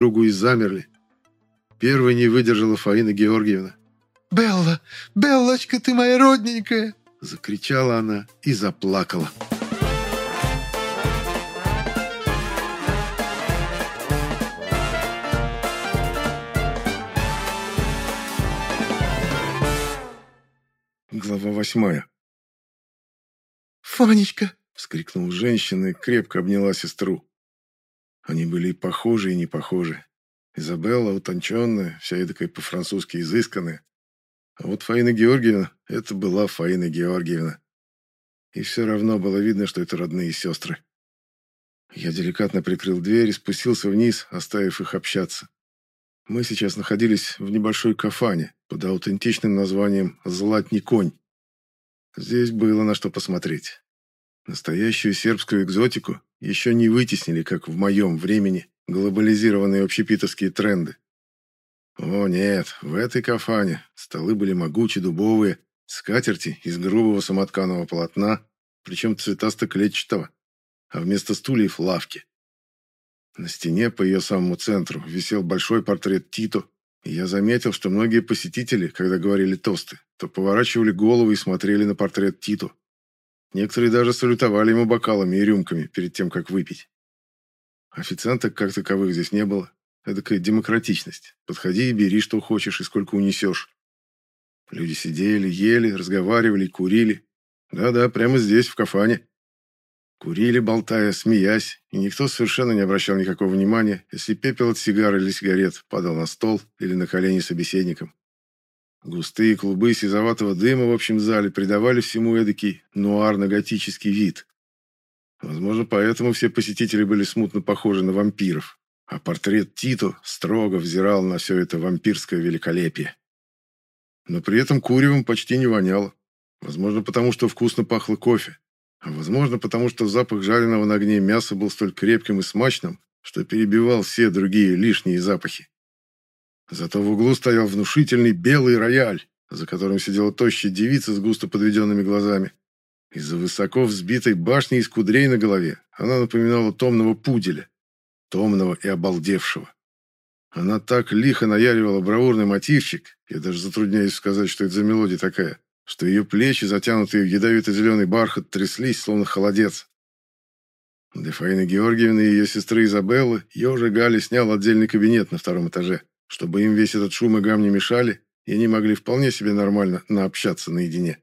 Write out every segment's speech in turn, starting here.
другу и замерли. Первой не выдержала Фаина Георгиевна. «Белла! Беллочка, ты моя родненькая!» Закричала она и заплакала. Глава восьмая. «Фанечка!» — вскрикнула женщина и крепко обняла сестру. Они были и похожи, и не похожи. Изабелла утонченная, вся эдакая по-французски изысканная. А вот Фаина Георгиевна — это была Фаина Георгиевна. И все равно было видно, что это родные сестры. Я деликатно прикрыл дверь и спустился вниз, оставив их общаться. Мы сейчас находились в небольшой кафане под аутентичным названием «Златний конь». Здесь было на что посмотреть. Настоящую сербскую экзотику еще не вытеснили, как в моем времени, глобализированные общепитовские тренды. О нет, в этой кафане столы были могучие дубовые, скатерти из грубого самотканого полотна, причем цветасто-клетчатого, а вместо стульев лавки. На стене по ее самому центру висел большой портрет Тито, и я заметил, что многие посетители, когда говорили тосты, то поворачивали голову и смотрели на портрет Тито. Некоторые даже салютовали ему бокалами и рюмками перед тем, как выпить. Официанток как таковых здесь не было. Эдакая демократичность. Подходи и бери, что хочешь и сколько унесешь. Люди сидели, ели, разговаривали, курили. Да-да, прямо здесь, в кафане. Курили, болтая, смеясь, и никто совершенно не обращал никакого внимания, если пепел от сигар или сигарет падал на стол или на колени собеседникам. Густые клубы сизоватого дыма в общем зале придавали всему эдакий нуарно-готический вид. Возможно, поэтому все посетители были смутно похожи на вампиров, а портрет Тито строго взирал на все это вампирское великолепие. Но при этом куревом почти не воняло. Возможно, потому что вкусно пахло кофе. А возможно, потому что запах жареного на огне мяса был столь крепким и смачным, что перебивал все другие лишние запахи. Зато в углу стоял внушительный белый рояль, за которым сидела тощая девица с густо подведенными глазами. Из-за высоко взбитой башни из кудрей на голове она напоминала томного пуделя, томного и обалдевшего. Она так лихо наяривала бравурный мотивчик, я даже затрудняюсь сказать, что это за мелодия такая, что ее плечи, затянутые в ядовито-зеленый бархат, тряслись, словно холодец. Для Фаины Георгиевны и ее сестры Изабеллы ежа Гали снял отдельный кабинет на втором этаже чтобы им весь этот шум и гам не мешали, и они могли вполне себе нормально наобщаться наедине.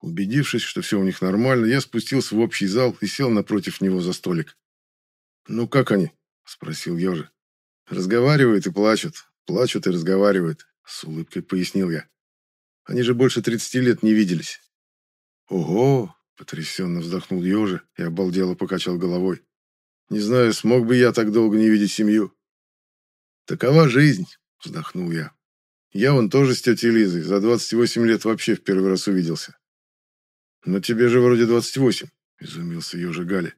Убедившись, что все у них нормально, я спустился в общий зал и сел напротив него за столик. «Ну как они?» – спросил Ежи. «Разговаривают и плачут, плачут и разговаривают», – с улыбкой пояснил я. «Они же больше тридцати лет не виделись». «Ого!» – потрясенно вздохнул Ежи и обалдело покачал головой. «Не знаю, смог бы я так долго не видеть семью». «Такова жизнь», — вздохнул я. «Я вон тоже с тетей Лизой за 28 лет вообще в первый раз увиделся». «Но тебе же вроде 28», — изумился ежа Галя.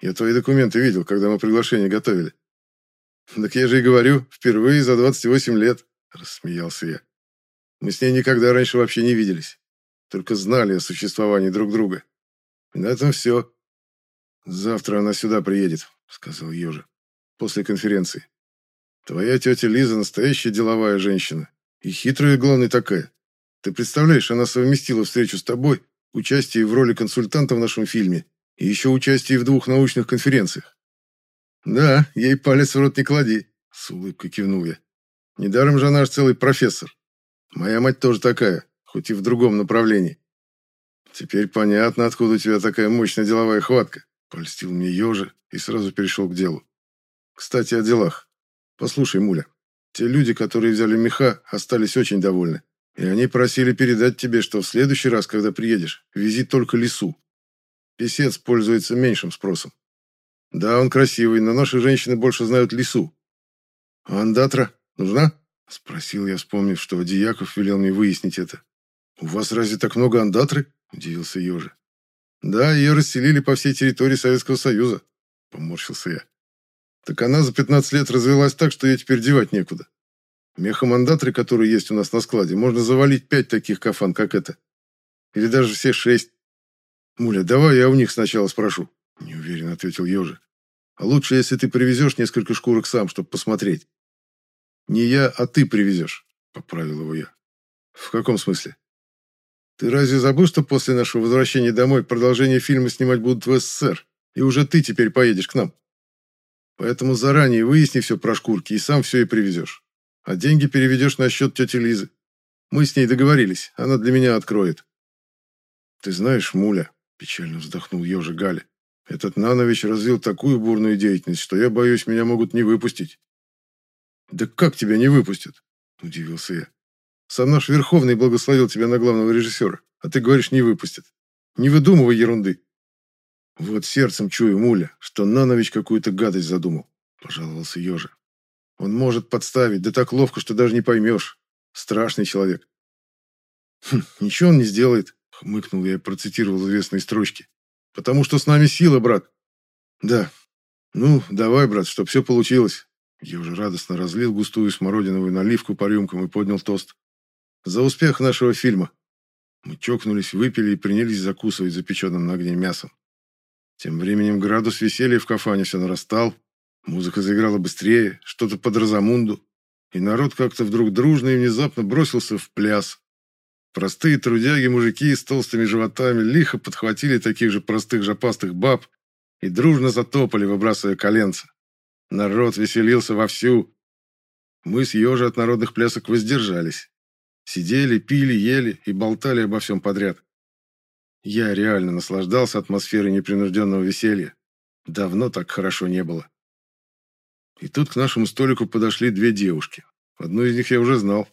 «Я твои документы видел, когда мы приглашение готовили». «Так я же и говорю, впервые за 28 лет», — рассмеялся я. «Мы с ней никогда раньше вообще не виделись, только знали о существовании друг друга. И на этом все». «Завтра она сюда приедет», — сказал ежа, — «после конференции. Твоя тетя Лиза настоящая деловая женщина. И хитрая, главное, такая. Ты представляешь, она совместила встречу с тобой, участие в роли консультанта в нашем фильме и еще участие в двух научных конференциях. Да, ей палец в рот не клади, с улыбкой кивнул я. Недаром же она целый профессор. Моя мать тоже такая, хоть и в другом направлении. Теперь понятно, откуда у тебя такая мощная деловая хватка, польстил мне ежа и сразу перешел к делу. Кстати, о делах. Послушай, Муля, те люди, которые взяли меха, остались очень довольны. И они просили передать тебе, что в следующий раз, когда приедешь, вези только лесу. Песец пользуется меньшим спросом. Да, он красивый, но наши женщины больше знают лесу. А андатра нужна? Спросил я, вспомнив, что Дьяков велел мне выяснить это. «У вас разве так много андатры?» – удивился Ёжа. «Да, ее расселили по всей территории Советского Союза», – поморщился я. Так она за 15 лет развелась так, что ей теперь девать некуда. Мехомандаторы, которые есть у нас на складе, можно завалить пять таких кафан, как это. Или даже все шесть. Муля, давай я у них сначала спрошу. Неуверенно ответил Ёжи. А лучше, если ты привезешь несколько шкурок сам, чтобы посмотреть. Не я, а ты привезешь, поправил его я. В каком смысле? Ты разве забыл, что после нашего возвращения домой продолжение фильма снимать будут в СССР? И уже ты теперь поедешь к нам. Поэтому заранее выясни все про шкурки и сам все и привезешь. А деньги переведешь на счет тети Лизы. Мы с ней договорились, она для меня откроет. Ты знаешь, Муля, печально вздохнул ежа Галя, этот Нанович развил такую бурную деятельность, что я боюсь, меня могут не выпустить. Да как тебя не выпустят? Удивился я. Сам наш Верховный благословил тебя на главного режиссера, а ты говоришь, не выпустят. Не выдумывай ерунды. Вот сердцем чую, муля, что Нанович какую-то гадость задумал, пожаловался Ежа. Он может подставить, да так ловко, что даже не поймешь. Страшный человек. Хм, ничего он не сделает, хмыкнул я и процитировал известные строчки. Потому что с нами сила, брат. Да. Ну, давай, брат, чтоб все получилось. Я уже радостно разлил густую смородиновую наливку по рюмкам и поднял тост. За успех нашего фильма. Мы чокнулись, выпили и принялись закусывать запеченным на огне мясом. Тем временем градус веселья в кафане все нарастал. Музыка заиграла быстрее, что-то под Розамунду. И народ как-то вдруг дружно и внезапно бросился в пляс. Простые трудяги-мужики с толстыми животами лихо подхватили таких же простых жопастых баб и дружно затопали, выбрасывая коленца. Народ веселился вовсю. Мы с ежа от народных плясок воздержались. Сидели, пили, ели и болтали обо всем подряд. Я реально наслаждался атмосферой непринужденного веселья. Давно так хорошо не было. И тут к нашему столику подошли две девушки. Одну из них я уже знал.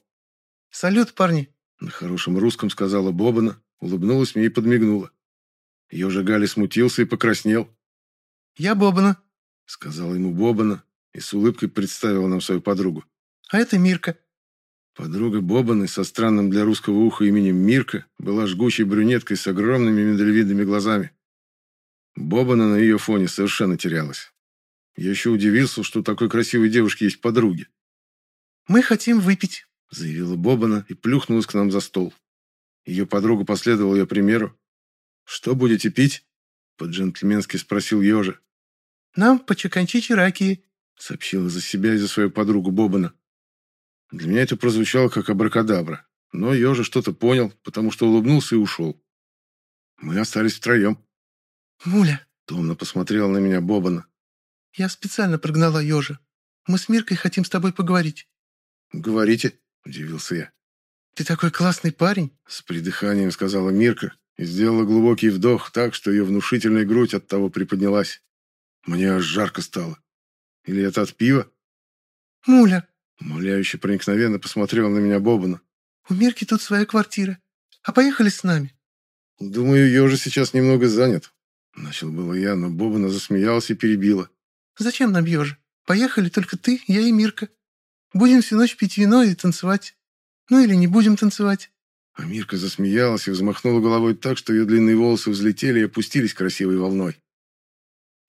«Салют, парни!» На хорошем русском сказала Бобана, улыбнулась мне и подмигнула. Ёжа Гали смутился и покраснел. «Я Бобана», — сказала ему Бобана и с улыбкой представила нам свою подругу. «А это Мирка». Подруга Бобаны со странным для русского уха именем Мирка была жгучей брюнеткой с огромными миндалевидными глазами. Бобана на ее фоне совершенно терялась. Я еще удивился, что у такой красивой девушки есть подруги. «Мы хотим выпить», — заявила Бобана и плюхнулась к нам за стол. Ее подруга последовала ее примеру. «Что будете пить?» — по-джентльменски спросил Ежа. «Нам по чаканчичи ракии», — сообщила за себя и за свою подругу Бобана. Для меня это прозвучало как абракадабра, но Ёжа что-то понял, потому что улыбнулся и ушел. Мы остались втроем. «Муля!» — томно посмотрела на меня Бобана. «Я специально прогнала Ёжа. Мы с Миркой хотим с тобой поговорить». «Говорите», — удивился я. «Ты такой классный парень», — с придыханием сказала Мирка и сделала глубокий вдох так, что ее внушительная грудь от того приподнялась. Мне аж жарко стало. Или это от пива? «Муля!» Умоляюще проникновенно посмотрел на меня Бобана. «У Мирки тут своя квартира. А поехали с нами?» «Думаю, Ёжа сейчас немного занят». Начал было я, но Бобана засмеялась и перебила. «Зачем нам Ёжа? Поехали только ты, я и Мирка. Будем всю ночь пить вино и танцевать. Ну или не будем танцевать». А Мирка засмеялась и взмахнула головой так, что ее длинные волосы взлетели и опустились красивой волной.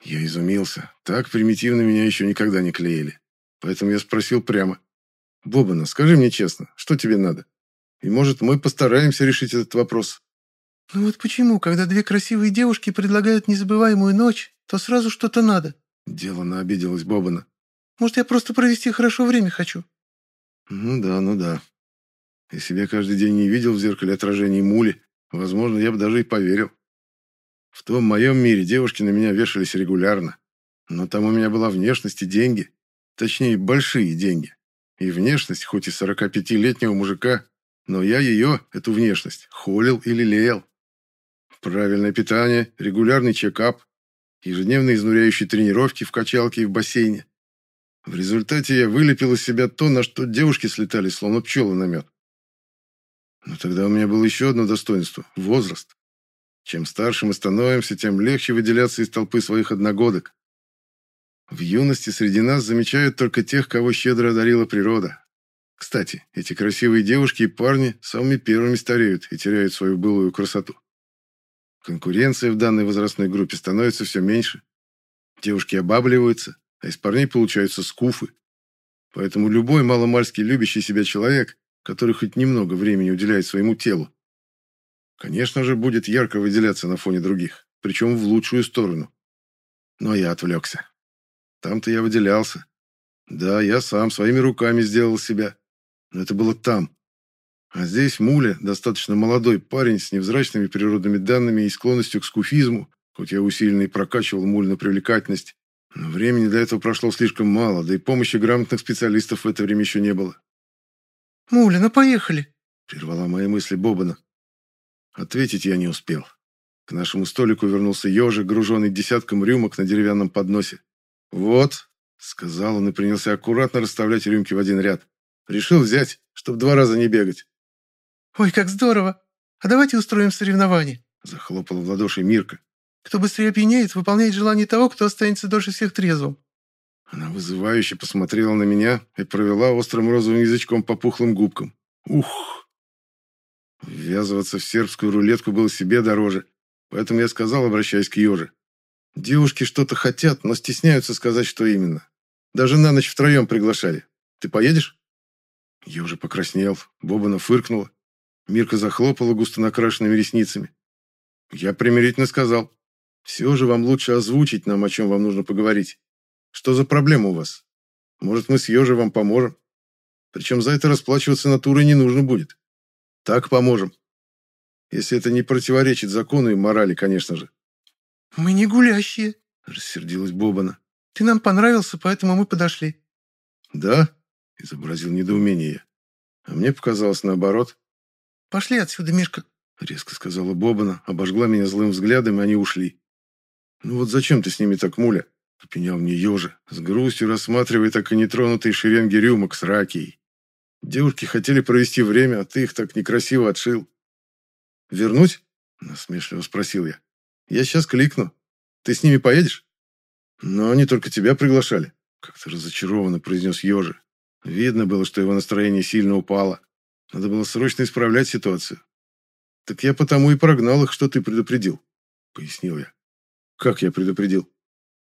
Я изумился. Так примитивно меня еще никогда не клеили. Поэтому я спросил прямо. «Бобана, скажи мне честно, что тебе надо? И, может, мы постараемся решить этот вопрос?» «Ну вот почему, когда две красивые девушки предлагают незабываемую ночь, то сразу что-то надо?» Делано обиделась Бобана. «Может, я просто провести хорошо время хочу?» «Ну да, ну да. Если бы я каждый день не видел в зеркале отражений мули, возможно, я бы даже и поверил. В том моем мире девушки на меня вешались регулярно. Но там у меня была внешность и деньги. Точнее, большие деньги. И внешность, хоть и 45-летнего мужика, но я ее, эту внешность, холил и лелеял. Правильное питание, регулярный чекап, ежедневные изнуряющие тренировки в качалке и в бассейне. В результате я вылепил из себя то, на что девушки слетали, словно пчелы на мед. Но тогда у меня было еще одно достоинство – возраст. Чем старше мы становимся, тем легче выделяться из толпы своих одногодок. В юности среди нас замечают только тех, кого щедро одарила природа. Кстати, эти красивые девушки и парни самыми первыми стареют и теряют свою былую красоту. Конкуренция в данной возрастной группе становится все меньше. Девушки обабливаются, а из парней получаются скуфы. Поэтому любой маломальски любящий себя человек, который хоть немного времени уделяет своему телу, конечно же, будет ярко выделяться на фоне других, причем в лучшую сторону. Но я отвлекся. Там-то я выделялся. Да, я сам своими руками сделал себя. Но это было там. А здесь Муля, достаточно молодой парень с невзрачными природными данными и склонностью к скуфизму, хоть я усиленно и прокачивал Муль на привлекательность. Но времени для этого прошло слишком мало, да и помощи грамотных специалистов в это время еще не было. «Муля, ну поехали!» — прервала мои мысли Бобана. Ответить я не успел. К нашему столику вернулся ежик, груженный десятком рюмок на деревянном подносе. «Вот», — сказал он и принялся аккуратно расставлять рюмки в один ряд. «Решил взять, чтобы два раза не бегать». «Ой, как здорово! А давайте устроим соревнование!» — захлопала в ладоши Мирка. «Кто быстрее опьянеет, выполняет желание того, кто останется дольше всех трезвым». Она вызывающе посмотрела на меня и провела острым розовым язычком по пухлым губкам. «Ух!» Ввязываться в сербскую рулетку было себе дороже, Поэтому я сказал, обращаясь к Ёже. Девушки что-то хотят, но стесняются сказать, что именно. Даже на ночь втроем приглашали. Ты поедешь? Ёжа покраснел, Бобана фыркнула. Мирка захлопала густо накрашенными ресницами. Я примирительно сказал. Все же вам лучше озвучить нам, о чем вам нужно поговорить. Что за проблема у вас? Может, мы с Ёжей вам поможем? Причем за это расплачиваться натурой не нужно будет. Так поможем. Если это не противоречит закону и морали, конечно же. «Мы не гулящие», — рассердилась Бобана. «Ты нам понравился, поэтому мы подошли». «Да?» — изобразил недоумение я. А мне показалось наоборот. «Пошли отсюда, Мишка», — резко сказала Бобана, обожгла меня злым взглядом, и они ушли. «Ну вот зачем ты с ними так, муля?» — попенял мне ежа, с грустью рассматривая так и нетронутые шеренги рюмок с ракией. Девушки хотели провести время, а ты их так некрасиво отшил. «Вернуть?» – насмешливо спросил я. «Я сейчас кликну. Ты с ними поедешь?» «Но они только тебя приглашали», – как-то разочарованно произнес Ежи. Видно было, что его настроение сильно упало. Надо было срочно исправлять ситуацию. «Так я потому и прогнал их, что ты предупредил», — пояснил я. «Как я предупредил?»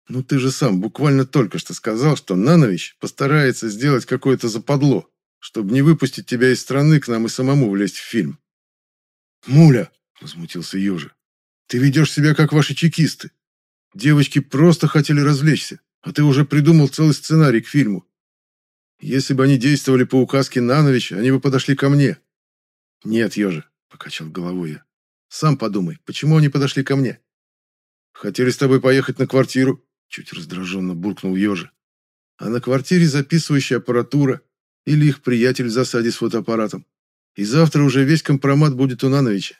«Ну ты же сам буквально только что сказал, что Нанович постарается сделать какое-то западло, чтобы не выпустить тебя из страны к нам и самому влезть в фильм. «Муля!» – возмутился Ёжи. «Ты ведешь себя, как ваши чекисты. Девочки просто хотели развлечься, а ты уже придумал целый сценарий к фильму. Если бы они действовали по указке Нановича, они бы подошли ко мне». «Нет, Ёжи», – покачал головой я. «Сам подумай, почему они подошли ко мне?» «Хотели с тобой поехать на квартиру», – чуть раздраженно буркнул Ёжи. «А на квартире записывающая аппаратура или их приятель в засаде с фотоаппаратом. И завтра уже весь компромат будет у Нановича.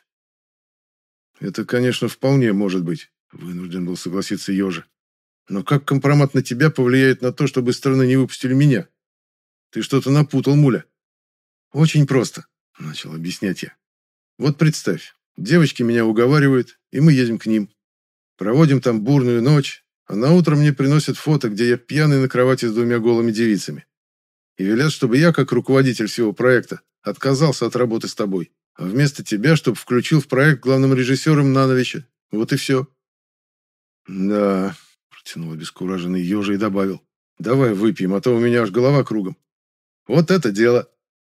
Это, конечно, вполне может быть, вынужден был согласиться Ёжа. Но как компромат на тебя повлияет на то, чтобы страны не выпустили меня? Ты что-то напутал, Муля. Очень просто, начал объяснять я. Вот представь, девочки меня уговаривают, и мы едем к ним. Проводим там бурную ночь, а на утро мне приносят фото, где я пьяный на кровати с двумя голыми девицами. И велят, чтобы я, как руководитель всего проекта, Отказался от работы с тобой. А вместо тебя, чтобы включил в проект главным режиссером Нановича. Вот и все. Да, протянул обескураженный ежа и добавил. Давай выпьем, а то у меня аж голова кругом. Вот это дело.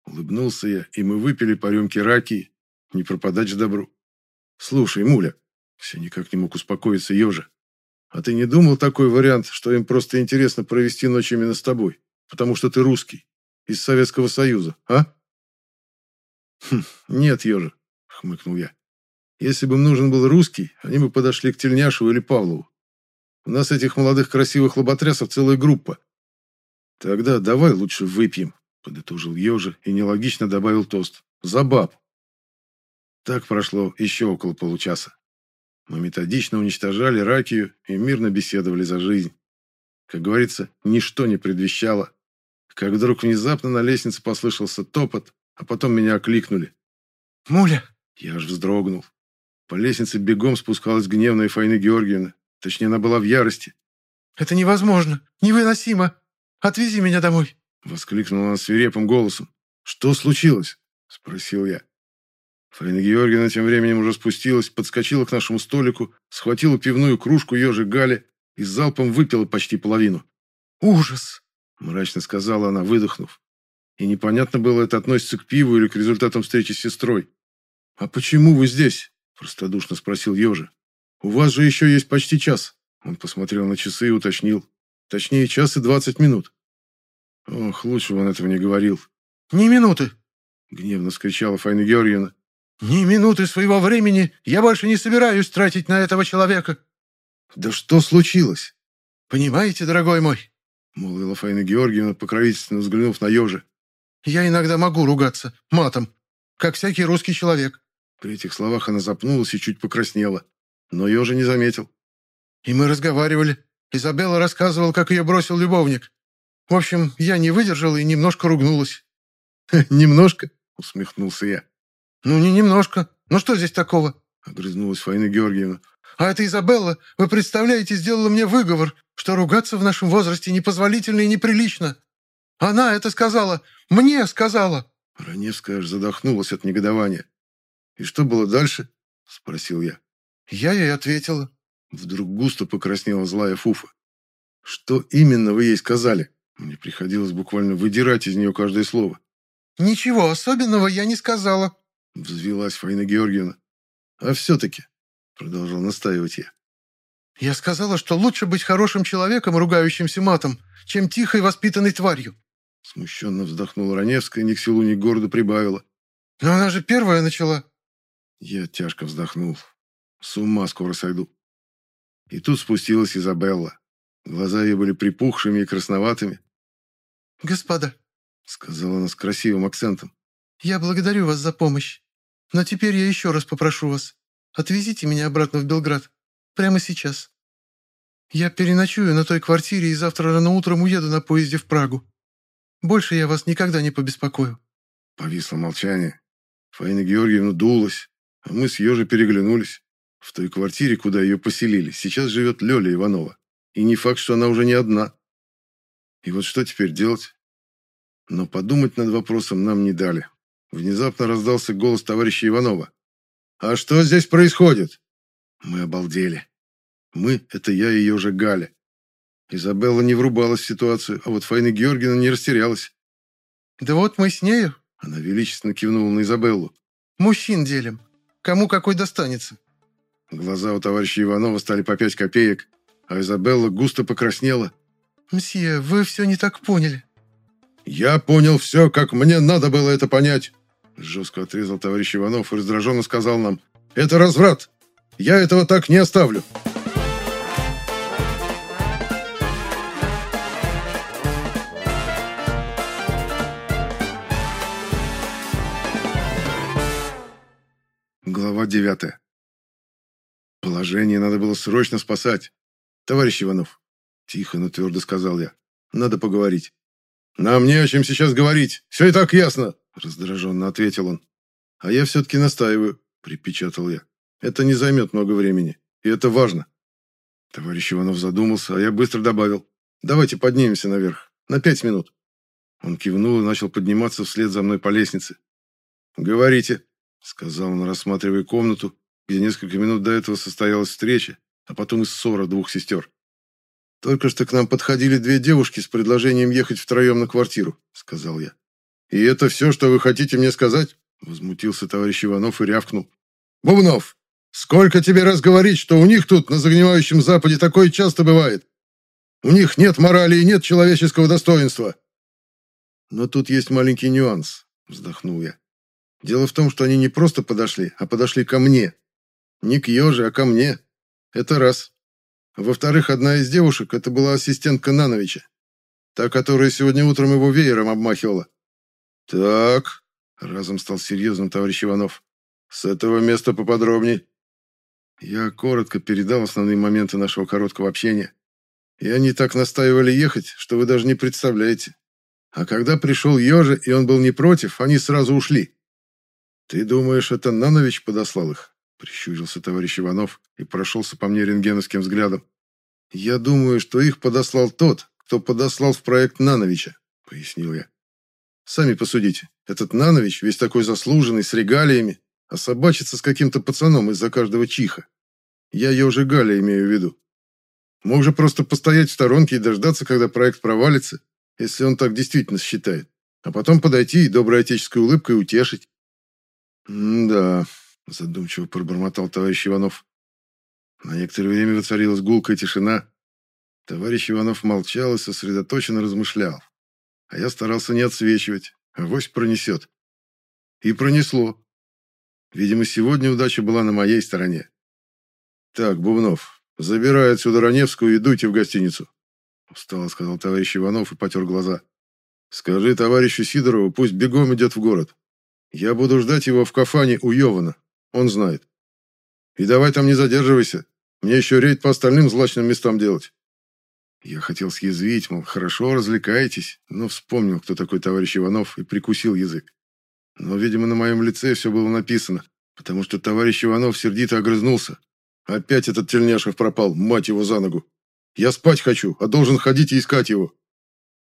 Улыбнулся я, и мы выпили по рюмке раки. Не пропадать же добру. Слушай, Муля, все никак не мог успокоиться ежа. А ты не думал такой вариант, что им просто интересно провести ночь именно с тобой? Потому что ты русский, из Советского Союза, а? «Хм, нет, ежа», — хмыкнул я. «Если бы нужен был русский, они бы подошли к Тельняшеву или Павлову. У нас этих молодых красивых лоботрясов целая группа». «Тогда давай лучше выпьем», — подытожил ежа и нелогично добавил тост. «За баб». Так прошло еще около получаса. Мы методично уничтожали ракию и мирно беседовали за жизнь. Как говорится, ничто не предвещало. Как вдруг внезапно на лестнице послышался топот, а потом меня окликнули. «Муля!» Я аж вздрогнул. По лестнице бегом спускалась гневная Фаина Георгиевна. Точнее, она была в ярости. «Это невозможно! Невыносимо! Отвези меня домой!» Воскликнула она свирепым голосом. «Что случилось?» Спросил я. Фаина Георгиевна тем временем уже спустилась, подскочила к нашему столику, схватила пивную кружку ежик Гали и залпом выпила почти половину. «Ужас!» – мрачно сказала она, выдохнув. И непонятно было, это относится к пиву или к результатам встречи с сестрой. «А почему вы здесь?» – простодушно спросил Ёжа. «У вас же еще есть почти час». Он посмотрел на часы и уточнил. Точнее, час и двадцать минут. Ох, лучше бы он этого не говорил. «Ни минуты!» — гневно вскричала Фаина Георгиевна. «Ни минуты своего времени я больше не собираюсь тратить на этого человека!» «Да что случилось?» «Понимаете, дорогой мой?» — молвила Фаина Георгиевна, покровительственно взглянув на ежа. «Я иногда могу ругаться матом, как всякий русский человек». При этих словах она запнулась и чуть покраснела, но ежа не заметил. «И мы разговаривали. Изабелла рассказывала, как ее бросил любовник. В общем, я не выдержала и немножко ругнулась». «Немножко?» — усмехнулся я. «Ну, не немножко. Ну что здесь такого?» — огрызнулась Фаина Георгиевна. «А это Изабелла, вы представляете, сделала мне выговор, что ругаться в нашем возрасте непозволительно и неприлично. Она это сказала, мне сказала!» Раневская аж задохнулась от негодования. «И что было дальше?» — спросил я. Я ей ответила. Вдруг густо покраснела злая Фуфа. «Что именно вы ей сказали?» Мне приходилось буквально выдирать из нее каждое слово. «Ничего особенного я не сказала», — взвелась Фаина Георгиевна. «А все-таки», — продолжал настаивать я. «Я сказала, что лучше быть хорошим человеком, ругающимся матом, чем тихой воспитанной тварью». Смущенно вздохнула Раневская, ни к селу, ни к городу прибавила. «Но она же первая начала». Я тяжко вздохнул. С ума скоро сойду. И тут спустилась Изабелла. Глаза ее были припухшими и красноватыми. «Господа», — сказала она с красивым акцентом, — «я благодарю вас за помощь. Но теперь я еще раз попрошу вас. Отвезите меня обратно в Белград. Прямо сейчас. Я переночую на той квартире и завтра рано утром уеду на поезде в Прагу. Больше я вас никогда не побеспокою». Повисло молчание. Фаина Георгиевна дулась, а мы с Ежей переглянулись. В той квартире, куда ее поселили, сейчас живет Лёля Иванова. И не факт, что она уже не одна. И вот что теперь делать? Но подумать над вопросом нам не дали. Внезапно раздался голос товарища Иванова. «А что здесь происходит?» Мы обалдели. Мы — это я и ее же Галя. Изабелла не врубалась в ситуацию, а вот Фаина Георгиевна не растерялась. «Да вот мы с нею», — она величественно кивнула на Изабеллу. «Мужчин делим. Кому какой достанется». Глаза у товарища Иванова стали по пять копеек, а Изабелла густо покраснела. «Мсье, вы все не так поняли». «Я понял все, как мне надо было это понять», — жестко отрезал товарищ Иванов и раздраженно сказал нам. «Это разврат. Я этого так не оставлю». Глава девятая. Положение надо было срочно спасать. Товарищ Иванов, тихо, но твердо сказал я, надо поговорить. Нам не о чем сейчас говорить, все и так ясно, раздраженно ответил он. А я все-таки настаиваю, припечатал я. Это не займет много времени, и это важно. Товарищ Иванов задумался, а я быстро добавил. Давайте поднимемся наверх, на пять минут. Он кивнул и начал подниматься вслед за мной по лестнице. «Говорите», — сказал он, рассматривая комнату, где несколько минут до этого состоялась встреча, а потом и ссора двух сестер. «Только что к нам подходили две девушки с предложением ехать втроем на квартиру», — сказал я. «И это все, что вы хотите мне сказать?» — возмутился товарищ Иванов и рявкнул. «Бубнов, сколько тебе раз говорить, что у них тут, на загнивающем Западе, такое часто бывает? У них нет морали и нет человеческого достоинства». «Но тут есть маленький нюанс», — вздохнул я. «Дело в том, что они не просто подошли, а подошли ко мне. Не к Ёже, а ко мне. Это раз. Во-вторых, одна из девушек – это была ассистентка Нановича. Та, которая сегодня утром его веером обмахивала. «Так», – разом стал серьезным товарищ Иванов. «С этого места поподробней». Я коротко передал основные моменты нашего короткого общения. И они так настаивали ехать, что вы даже не представляете. А когда пришел Ёжа, и он был не против, они сразу ушли. Ты думаешь, это Нанович подослал их? Прищурился товарищ Иванов и прошелся по мне рентгеновским взглядом. «Я думаю, что их подослал тот, кто подослал в проект Нановича», — пояснил я. «Сами посудите. Этот Нанович, весь такой заслуженный, с регалиями, а собачится с каким-то пацаном из-за каждого чиха. Я ее уже Галя имею в виду. Мог же просто постоять в сторонке и дождаться, когда проект провалится, если он так действительно считает, а потом подойти и доброй отеческой улыбкой утешить». «Да», задумчиво пробормотал товарищ Иванов. На некоторое время воцарилась гулкая тишина. Товарищ Иванов молчал и сосредоточенно размышлял. А я старался не отсвечивать, а вось пронесет. И пронесло. Видимо, сегодня удача была на моей стороне. «Так, Бубнов, забирай отсюда Раневскую и дуйте в гостиницу», устало сказал товарищ Иванов и потер глаза. «Скажи товарищу Сидорову, пусть бегом идет в город. Я буду ждать его в кафане у Йована, он знает. И давай там не задерживайся, мне еще рейд по остальным злачным местам делать». Я хотел съязвить, мол, хорошо, развлекаетесь, но вспомнил, кто такой товарищ Иванов, и прикусил язык. Но, видимо, на моем лице все было написано, потому что товарищ Иванов сердито огрызнулся. Опять этот Тельняшев пропал, мать его за ногу. Я спать хочу, а должен ходить и искать его.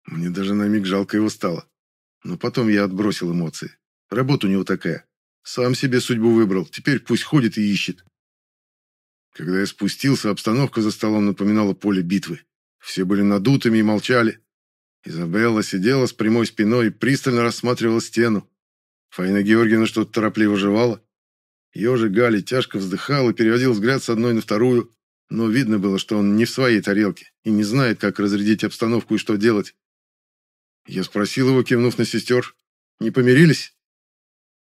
Мне даже на миг жалко его стало. Но потом я отбросил эмоции. Работа у него такая. Сам себе судьбу выбрал, теперь пусть ходит и ищет. Когда я спустился, обстановка за столом напоминала поле битвы. Все были надутыми и молчали. Изабелла сидела с прямой спиной и пристально рассматривала стену. Фаина Георгиевна что-то торопливо жевала. Ежи Гали тяжко вздыхал и переводил взгляд с одной на вторую, но видно было, что он не в своей тарелке и не знает, как разрядить обстановку и что делать. Я спросил его, кивнув на сестер, «Не помирились?»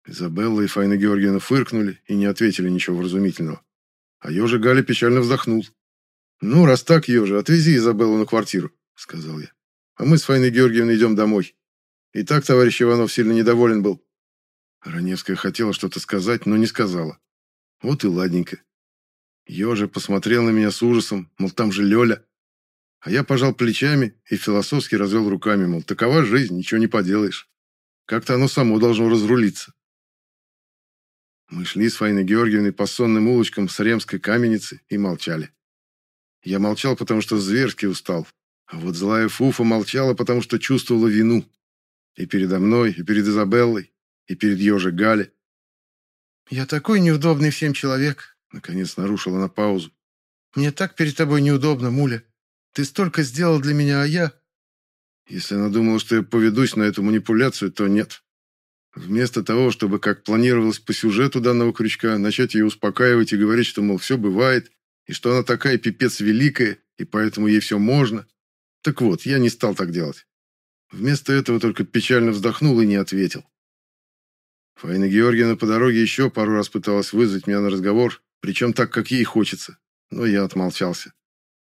Изабелла и Фаина Георгиевна фыркнули и не ответили ничего вразумительного. А Ежи Галя печально вздохнул. «Ну, раз так, Ежи, отвези Изабеллу на квартиру», — сказал я. «А мы с Фаиной Георгиевной идем домой». И так товарищ Иванов сильно недоволен был. Раневская хотела что-то сказать, но не сказала. Вот и ладненько. Ёжа посмотрел на меня с ужасом, мол, там же Лёля. А я пожал плечами и философски развел руками, мол, такова жизнь, ничего не поделаешь. Как-то оно само должно разрулиться. Мы шли с Фаиной Георгиевной по сонным улочкам с Ремской каменицы и молчали. Я молчал, потому что зверски устал. А вот злая Фуфа молчала, потому что чувствовала вину. И передо мной, и перед Изабеллой, и перед Ёжей Гали. «Я такой неудобный всем человек», — наконец нарушила она паузу. «Мне так перед тобой неудобно, Муля. Ты столько сделал для меня, а я...» Если она думала, что я поведусь на эту манипуляцию, то нет. Вместо того, чтобы, как планировалось по сюжету данного крючка, начать ее успокаивать и говорить, что, мол, все бывает, и что она такая пипец великая, и поэтому ей все можно. Так вот, я не стал так делать. Вместо этого только печально вздохнул и не ответил. Фаина Георгиевна по дороге еще пару раз пыталась вызвать меня на разговор, причем так, как ей хочется. Но я отмолчался.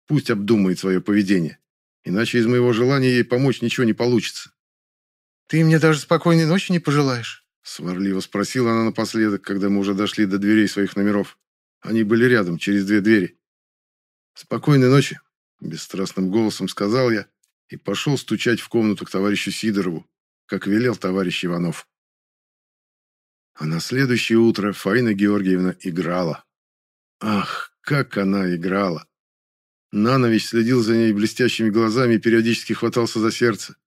Пусть обдумает свое поведение. Иначе из моего желания ей помочь ничего не получится. «Ты мне даже спокойной ночи не пожелаешь?» Сварливо спросила она напоследок, когда мы уже дошли до дверей своих номеров. Они были рядом, через две двери. «Спокойной ночи», — бесстрастным голосом сказал я и пошел стучать в комнату к товарищу Сидорову, как велел товарищ Иванов. А на следующее утро Фаина Георгиевна играла. Ах, как она играла! Нанович следил за ней блестящими глазами и периодически хватался за сердце.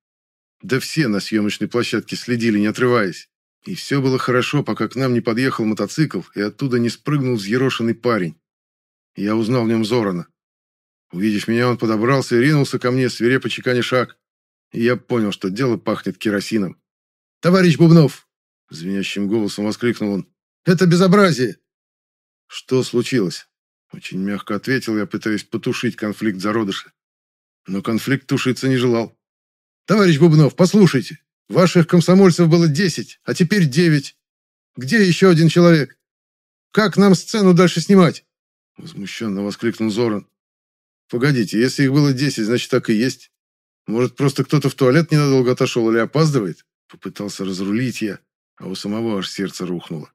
Да все на съемочной площадке следили, не отрываясь. И все было хорошо, пока к нам не подъехал мотоцикл, и оттуда не спрыгнул взъерошенный парень. Я узнал в нем Зорана. Увидев меня, он подобрался и ринулся ко мне, свирепо чеканя шаг. И я понял, что дело пахнет керосином. «Товарищ Бубнов, Звенящим голосом воскликнул он. «Это безобразие!» «Что случилось?» Очень мягко ответил я, пытаясь потушить конфликт зародыша. Но конфликт тушиться не желал. «Товарищ Бубнов, послушайте. Ваших комсомольцев было десять, а теперь девять. Где еще один человек? Как нам сцену дальше снимать?» Возмущенно воскликнул Зоран. «Погодите, если их было десять, значит так и есть. Может, просто кто-то в туалет ненадолго отошел или опаздывает?» Попытался разрулить я а у самого аж сердце рухнуло.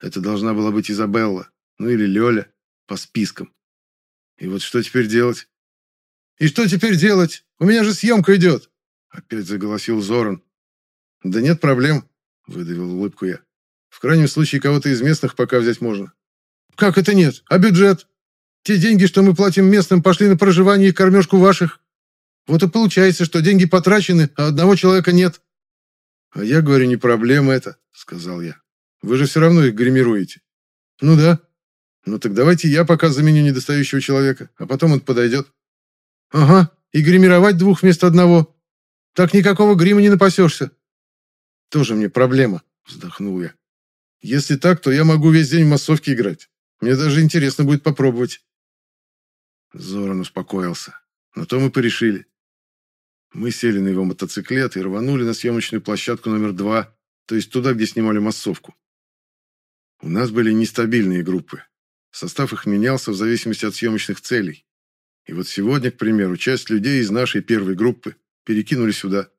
Это должна была быть Изабелла, ну или Лёля, по спискам. И вот что теперь делать? «И что теперь делать? У меня же съемка идет!» Опять заголосил Зоран. «Да нет проблем», — выдавил улыбку я. «В крайнем случае, кого-то из местных пока взять можно». «Как это нет? А бюджет? Те деньги, что мы платим местным, пошли на проживание и кормежку ваших. Вот и получается, что деньги потрачены, а одного человека нет». «А я говорю, не проблема это», — сказал я. «Вы же все равно их гримируете». «Ну да». «Ну так давайте я пока заменю недостающего человека, а потом он подойдет». «Ага, и гримировать двух вместо одного. Так никакого грима не напасешься». «Тоже мне проблема», — вздохнул я. «Если так, то я могу весь день в массовке играть. Мне даже интересно будет попробовать». Зоран успокоился. На то мы порешили. Мы сели на его мотоциклет и рванули на съемочную площадку номер два, то есть туда, где снимали массовку. У нас были нестабильные группы. Состав их менялся в зависимости от съемочных целей. И вот сегодня, к примеру, часть людей из нашей первой группы перекинули сюда.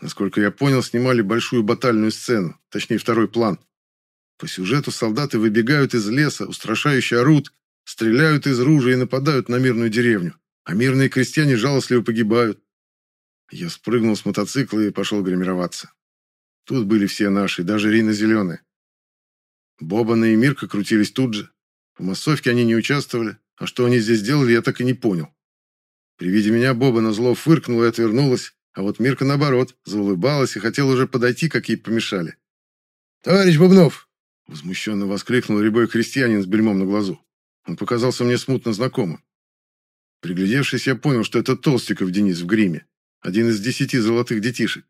Насколько я понял, снимали большую батальную сцену, точнее второй план. По сюжету солдаты выбегают из леса, устрашающе орут, стреляют из ружей и нападают на мирную деревню, а мирные крестьяне жалостливо погибают. Я спрыгнул с мотоцикла и пошел гримироваться. Тут были все наши, даже Рина Зеленая. Бобана и Мирка крутились тут же. В массовке они не участвовали, а что они здесь делали, я так и не понял. При виде меня Бобана зло фыркнула и отвернулась, а вот Мирка, наоборот, заулыбалась и хотела уже подойти, как ей помешали. «Товарищ Бубнов!» — возмущенно воскликнул рябой крестьянин с бельмом на глазу. Он показался мне смутно знакомым. Приглядевшись, я понял, что это Толстиков Денис в гриме, один из десяти золотых детишек.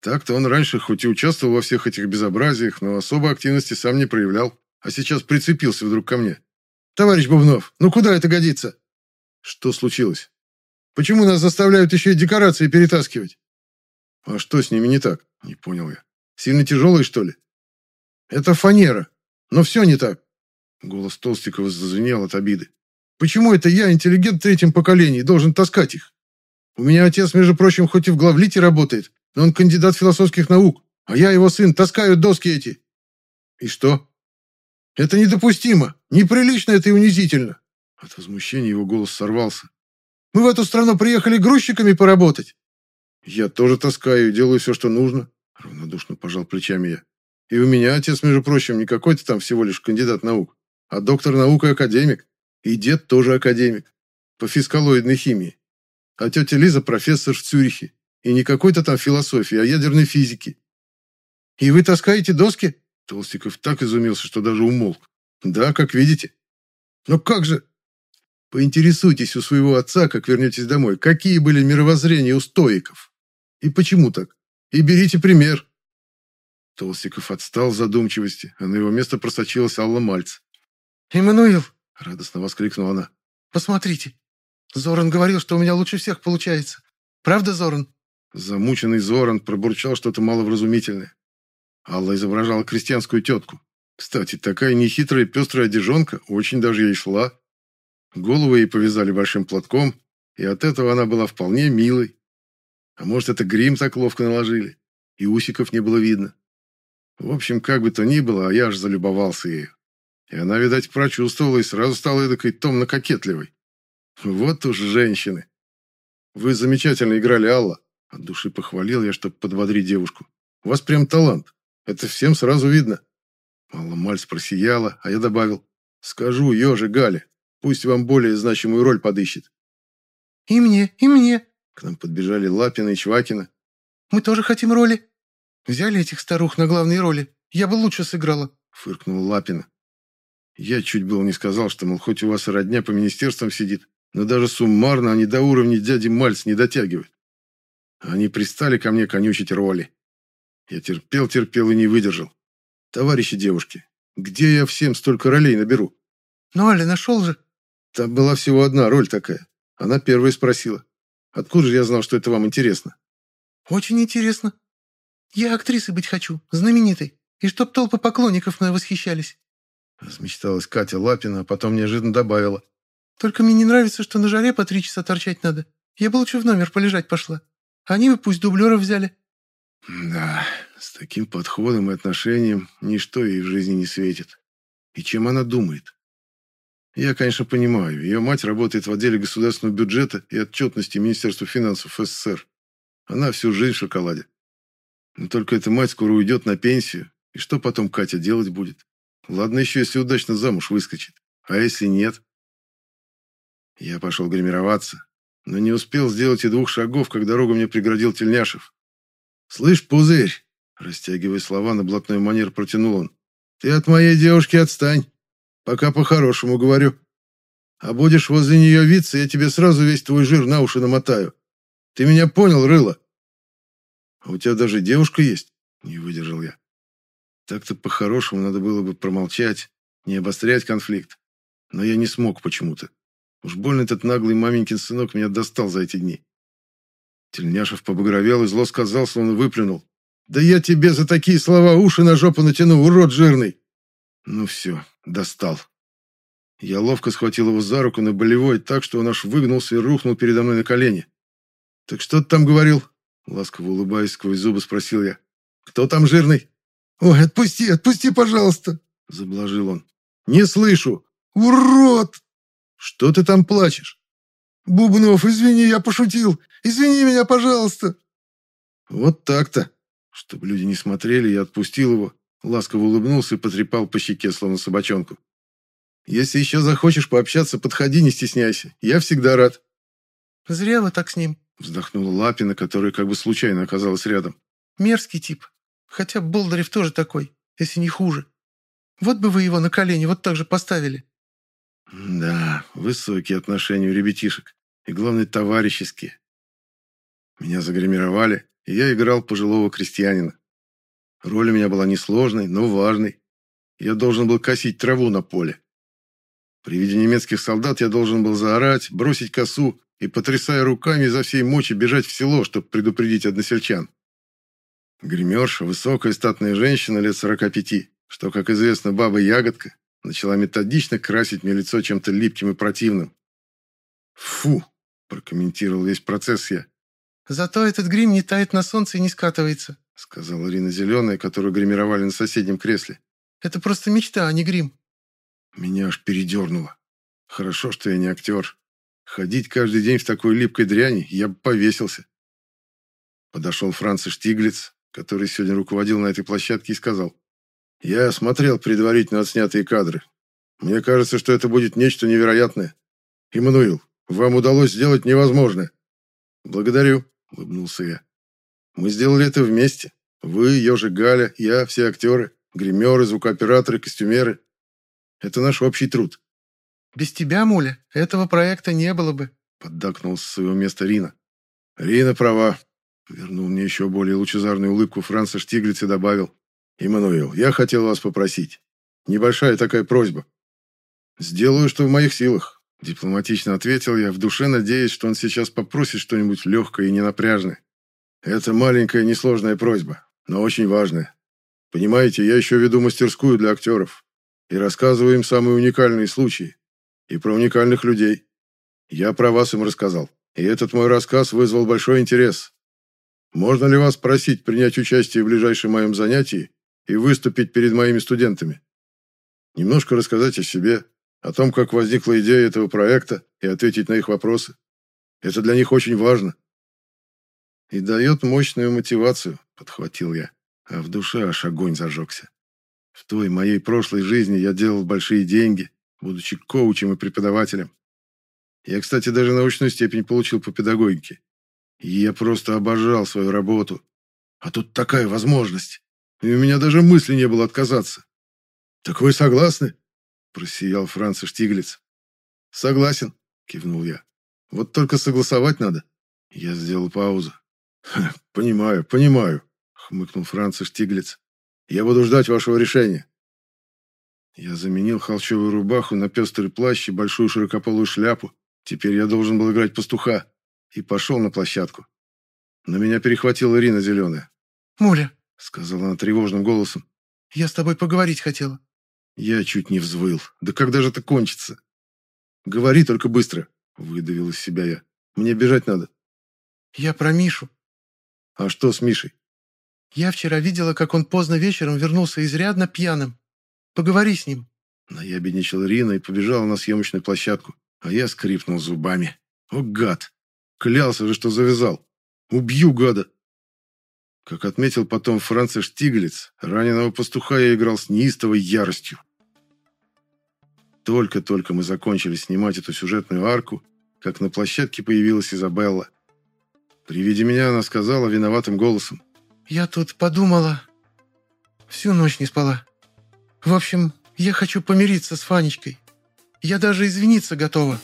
Так-то он раньше хоть и участвовал во всех этих безобразиях, но особой активности сам не проявлял, а сейчас прицепился вдруг ко мне. «Товарищ Бубнов, ну куда это годится?» «Что случилось?» «Почему нас заставляют еще и декорации перетаскивать?» «А что с ними не так?» «Не понял я. Сильно тяжелые, что ли?» «Это фанера. Но все не так». Голос Толстикова зазвенел от обиды. «Почему это я, интеллигент третьем поколении, должен таскать их? У меня отец, между прочим, хоть и в главлите работает, но он кандидат философских наук, а я, его сын, таскаю доски эти. И что? Это недопустимо, неприлично это и унизительно. От возмущения его голос сорвался. Мы в эту страну приехали грузчиками поработать. Я тоже таскаю и делаю все, что нужно, равнодушно пожал плечами я. И у меня отец, между прочим, не какой-то там всего лишь кандидат наук, а доктор наук и академик. И дед тоже академик. По фискалоидной химии. А тетя Лиза профессор в Цюрихе. И не какой-то там философии, а ядерной физики. И вы таскаете доски? Толстиков так изумился, что даже умолк. Да, как видите. Но как же... Поинтересуйтесь у своего отца, как вернетесь домой, какие были мировоззрения у стоиков. И почему так? И берите пример. Толстиков отстал в задумчивости, а на его место просочилась Алла Мальц. «Эммануил!» — радостно воскликнула она. «Посмотрите, Зоран говорил, что у меня лучше всех получается. Правда, Зоран?» Замученный Зоран пробурчал что-то маловразумительное. Алла изображала крестьянскую тетку. Кстати, такая нехитрая пестрая одежонка очень даже ей шла. Голову ей повязали большим платком, и от этого она была вполне милой. А может, это грим так ловко наложили, и усиков не было видно. В общем, как бы то ни было, а я аж залюбовался ею. И она, видать, прочувствовала и сразу стала эдакой томно-кокетливой. Вот уж женщины. Вы замечательно играли, Алла. От души похвалил я, чтобы подбодрить девушку. У вас прям талант. Это всем сразу видно. Алла Мальц просияла, а я добавил. Скажу Ёже Гале, пусть вам более значимую роль подыщет. И мне, и мне. К нам подбежали Лапина и Чвакина. Мы тоже хотим роли. Взяли этих старух на главные роли. Я бы лучше сыграла, фыркнула Лапина. Я чуть было не сказал, что, мол, хоть у вас и родня по министерствам сидит, но даже суммарно они до уровня дяди Мальц не дотягивают. Они пристали ко мне конючить роли. Я терпел, терпел и не выдержал. Товарищи девушки, где я всем столько ролей наберу? Ну, Аля, нашел же. Там была всего одна роль такая. Она первая спросила. Откуда же я знал, что это вам интересно? Очень интересно. Я актрисой быть хочу, знаменитой. И чтоб толпы поклонников мной восхищались. Размечталась Катя Лапина, а потом неожиданно добавила. Только мне не нравится, что на жаре по три часа торчать надо. Я бы лучше в номер полежать пошла. Они бы пусть дублеров взяли». «Да, с таким подходом и отношением ничто ей в жизни не светит. И чем она думает?» «Я, конечно, понимаю. Ее мать работает в отделе государственного бюджета и отчетности Министерства финансов СССР. Она всю жизнь в шоколаде. Но только эта мать скоро уйдет на пенсию. И что потом Катя делать будет? Ладно еще, если удачно замуж выскочит. А если нет?» Я пошел гримироваться, но не успел сделать и двух шагов, как дорогу мне преградил Тельняшев. «Слышь, пузырь!» Растягивая слова, на блатной манер протянул он. «Ты от моей девушки отстань. Пока по-хорошему говорю. А будешь возле нее виться, я тебе сразу весь твой жир на уши намотаю. Ты меня понял, рыло?» «А у тебя даже девушка есть?» Не выдержал я. Так-то по-хорошему надо было бы промолчать, не обострять конфликт. Но я не смог почему-то. Уж больно этот наглый маменькин сынок меня достал за эти дни. Тельняшев побагровел и зло сказал, словно выплюнул. «Да я тебе за такие слова уши на жопу натяну, урод жирный!» Ну все, достал. Я ловко схватил его за руку на болевой так, что он аж выгнулся и рухнул передо мной на колени. «Так что ты там говорил?» Ласково улыбаясь сквозь зубы, спросил я. «Кто там жирный?» «Ой, отпусти, отпусти, пожалуйста!» Заблажил он. «Не слышу!» «Урод!» «Что ты там плачешь?» «Бубнов, извини, я пошутил! Извини меня, пожалуйста!» Вот так-то. Чтобы люди не смотрели, я отпустил его, ласково улыбнулся и потрепал по щеке, словно собачонку. «Если еще захочешь пообщаться, подходи, не стесняйся. Я всегда рад». «Зря вы так с ним», — вздохнула Лапина, которая как бы случайно оказалась рядом. «Мерзкий тип. Хотя Болдырев тоже такой, если не хуже. Вот бы вы его на колени вот так же поставили». Да, высокие отношения у ребятишек. И, главное, товарищеские. Меня загримировали, и я играл пожилого крестьянина. Роль у меня была несложной, но важной. Я должен был косить траву на поле. При виде немецких солдат я должен был заорать, бросить косу и, потрясая руками изо всей мочи, бежать в село, чтобы предупредить односельчан. Гримерша, высокая статная женщина лет сорока пяти, что, как известно, баба-ягодка, начала методично красить мне лицо чем-то липким и противным. «Фу!» – прокомментировал весь процесс я. «Зато этот грим не тает на солнце и не скатывается», — сказала Ирина Зеленая, которую гримировали на соседнем кресле. «Это просто мечта, а не грим». Меня аж передернуло. Хорошо, что я не актер. Ходить каждый день в такой липкой дряни я бы повесился. Подошел Франц Штиглиц, который сегодня руководил на этой площадке, и сказал. «Я смотрел предварительно отснятые кадры. Мне кажется, что это будет нечто невероятное. Иммануил, вам удалось сделать невозможное». «Благодарю», — улыбнулся я. Мы сделали это вместе. Вы, Ежик Галя, я, все актеры, гримеры, звукооператоры, костюмеры. Это наш общий труд. Без тебя, Муля, этого проекта не было бы, поддакнул с своего места Рина. Рина права. Вернул мне еще более лучезарную улыбку Франца Штиглиц и добавил. «Иммануил, я хотел вас попросить. Небольшая такая просьба. Сделаю, что в моих силах», — дипломатично ответил я, в душе надеясь, что он сейчас попросит что-нибудь легкое и ненапряжное. Это маленькая несложная просьба, но очень важная. Понимаете, я еще веду мастерскую для актеров и рассказываю им самые уникальные случаи и про уникальных людей. Я про вас им рассказал, и этот мой рассказ вызвал большой интерес. Можно ли вас просить принять участие в ближайшем моем занятии и выступить перед моими студентами? Немножко рассказать о себе, о том, как возникла идея этого проекта и ответить на их вопросы. Это для них очень важно. И дает мощную мотивацию, подхватил я, а в душе аж огонь зажегся. В той моей прошлой жизни я делал большие деньги, будучи коучем и преподавателем. Я, кстати, даже научную степень получил по педагогике. И я просто обожал свою работу. А тут такая возможность. И у меня даже мысли не было отказаться. «Так вы согласны?» – просиял Франц Штиглиц. «Согласен», – кивнул я. «Вот только согласовать надо». Я сделал паузу. «Понимаю, понимаю», — хмыкнул Франц Штиглиц. «Я буду ждать вашего решения». Я заменил холщовую рубаху на пестрый плащ и большую широкополую шляпу. Теперь я должен был играть пастуха. И пошел на площадку. Но меня перехватила Ирина Зеленая. «Муля», — сказала она тревожным голосом. «Я с тобой поговорить хотела». Я чуть не взвыл. «Да когда же это кончится?» «Говори только быстро», — выдавил из себя я. «Мне бежать надо». «Я про Мишу», «А что с Мишей?» «Я вчера видела, как он поздно вечером вернулся изрядно пьяным. Поговори с ним». Наябедничала Рина и побежала на съемочную площадку, а я скрипнул зубами. «О, гад! Клялся же, что завязал! Убью гада!» Как отметил потом Франц Штиглиц, раненого пастуха я играл с неистовой яростью. Только-только мы закончили снимать эту сюжетную арку, как на площадке появилась Изабелла. При виде меня она сказала виноватым голосом. «Я тут подумала. Всю ночь не спала. В общем, я хочу помириться с Фанечкой. Я даже извиниться готова».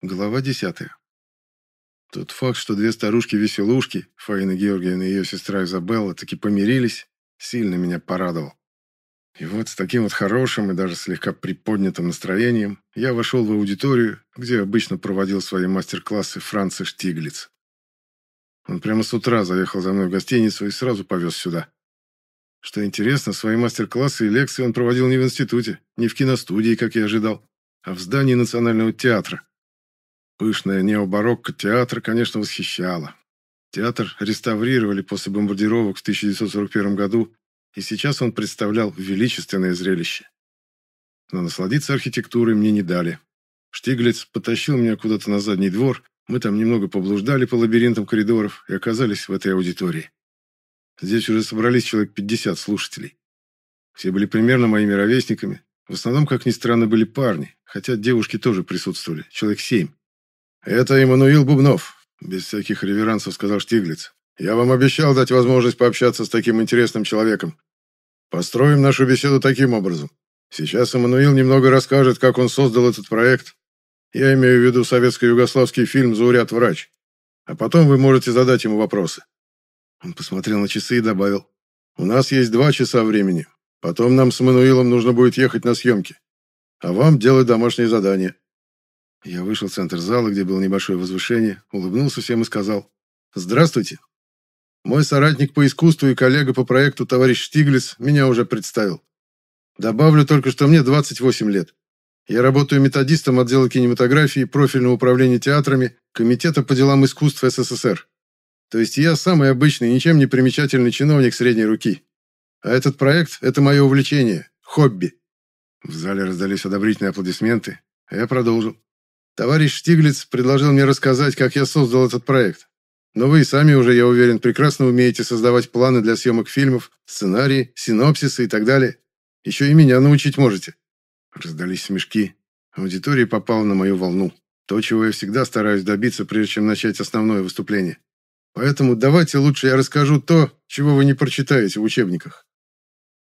Глава десятая. Тот факт, что две старушки-веселушки, Фаина Георгиевна и ее сестра Изабелла, таки помирились, сильно меня порадовал. И вот с таким вот хорошим и даже слегка приподнятым настроением я вошел в аудиторию, где обычно проводил свои мастер-классы Франца Штиглиц. Он прямо с утра заехал за мной в гостиницу и сразу повез сюда. Что интересно, свои мастер-классы и лекции он проводил не в институте, не в киностудии, как я ожидал, а в здании Национального театра. Пышная необарокко театра, конечно, восхищала. Театр реставрировали после бомбардировок в 1941 году и сейчас он представлял величественное зрелище. Но насладиться архитектурой мне не дали. Штиглиц потащил меня куда-то на задний двор, мы там немного поблуждали по лабиринтам коридоров и оказались в этой аудитории. Здесь уже собрались человек 50 слушателей. Все были примерно моими ровесниками. В основном, как ни странно, были парни, хотя девушки тоже присутствовали, человек семь. «Это Эммануил Бубнов», — без всяких реверансов сказал Штиглиц. «Я вам обещал дать возможность пообщаться с таким интересным человеком. Построим нашу беседу таким образом. Сейчас Эммануил немного расскажет, как он создал этот проект. Я имею в виду советско-югославский фильм «Зауряд врач». А потом вы можете задать ему вопросы. Он посмотрел на часы и добавил. У нас есть два часа времени. Потом нам с Эммануилом нужно будет ехать на съемки. А вам делать домашнее задание. Я вышел в центр зала, где было небольшое возвышение, улыбнулся всем и сказал. Здравствуйте. Мой соратник по искусству и коллега по проекту товарищ Штиглиц меня уже представил. Добавлю только, что мне 28 лет. Я работаю методистом отдела кинематографии, профильного управления театрами, Комитета по делам искусств СССР. То есть я самый обычный, ничем не примечательный чиновник средней руки. А этот проект – это мое увлечение, хобби. В зале раздались одобрительные аплодисменты, а я продолжил. Товарищ Штиглиц предложил мне рассказать, как я создал этот проект. Но вы и сами уже, я уверен, прекрасно умеете создавать планы для съемок фильмов, сценарии, синопсисы и так далее. Еще и меня научить можете». Раздались смешки. Аудитория попала на мою волну. То, чего я всегда стараюсь добиться, прежде чем начать основное выступление. Поэтому давайте лучше я расскажу то, чего вы не прочитаете в учебниках.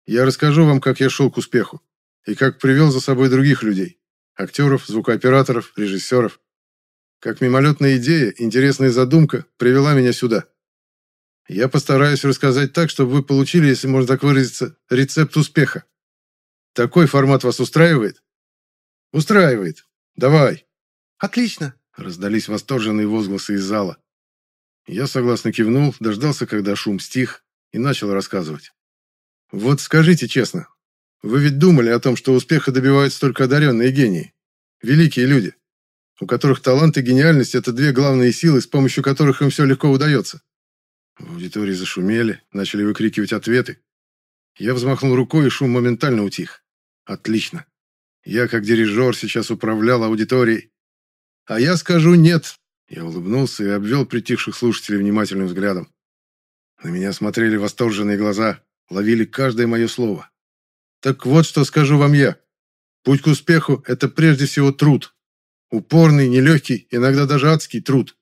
Я расскажу вам, как я шел к успеху. И как привел за собой других людей. Актеров, звукооператоров, режиссеров. Как мимолетная идея, интересная задумка привела меня сюда. Я постараюсь рассказать так, чтобы вы получили, если можно так выразиться, рецепт успеха. Такой формат вас устраивает? Устраивает. Давай. Отлично. Раздались восторженные возгласы из зала. Я согласно кивнул, дождался, когда шум стих, и начал рассказывать. Вот скажите честно, вы ведь думали о том, что успеха добиваются только одаренные гении, великие люди у которых талант и гениальность – это две главные силы, с помощью которых им все легко удается. В аудитории зашумели, начали выкрикивать ответы. Я взмахнул рукой, и шум моментально утих. Отлично. Я, как дирижер, сейчас управлял аудиторией. А я скажу «нет». Я улыбнулся и обвел притихших слушателей внимательным взглядом. На меня смотрели восторженные глаза, ловили каждое мое слово. Так вот, что скажу вам я. Путь к успеху – это прежде всего труд. Упорный, нелегкий, иногда даже адский труд.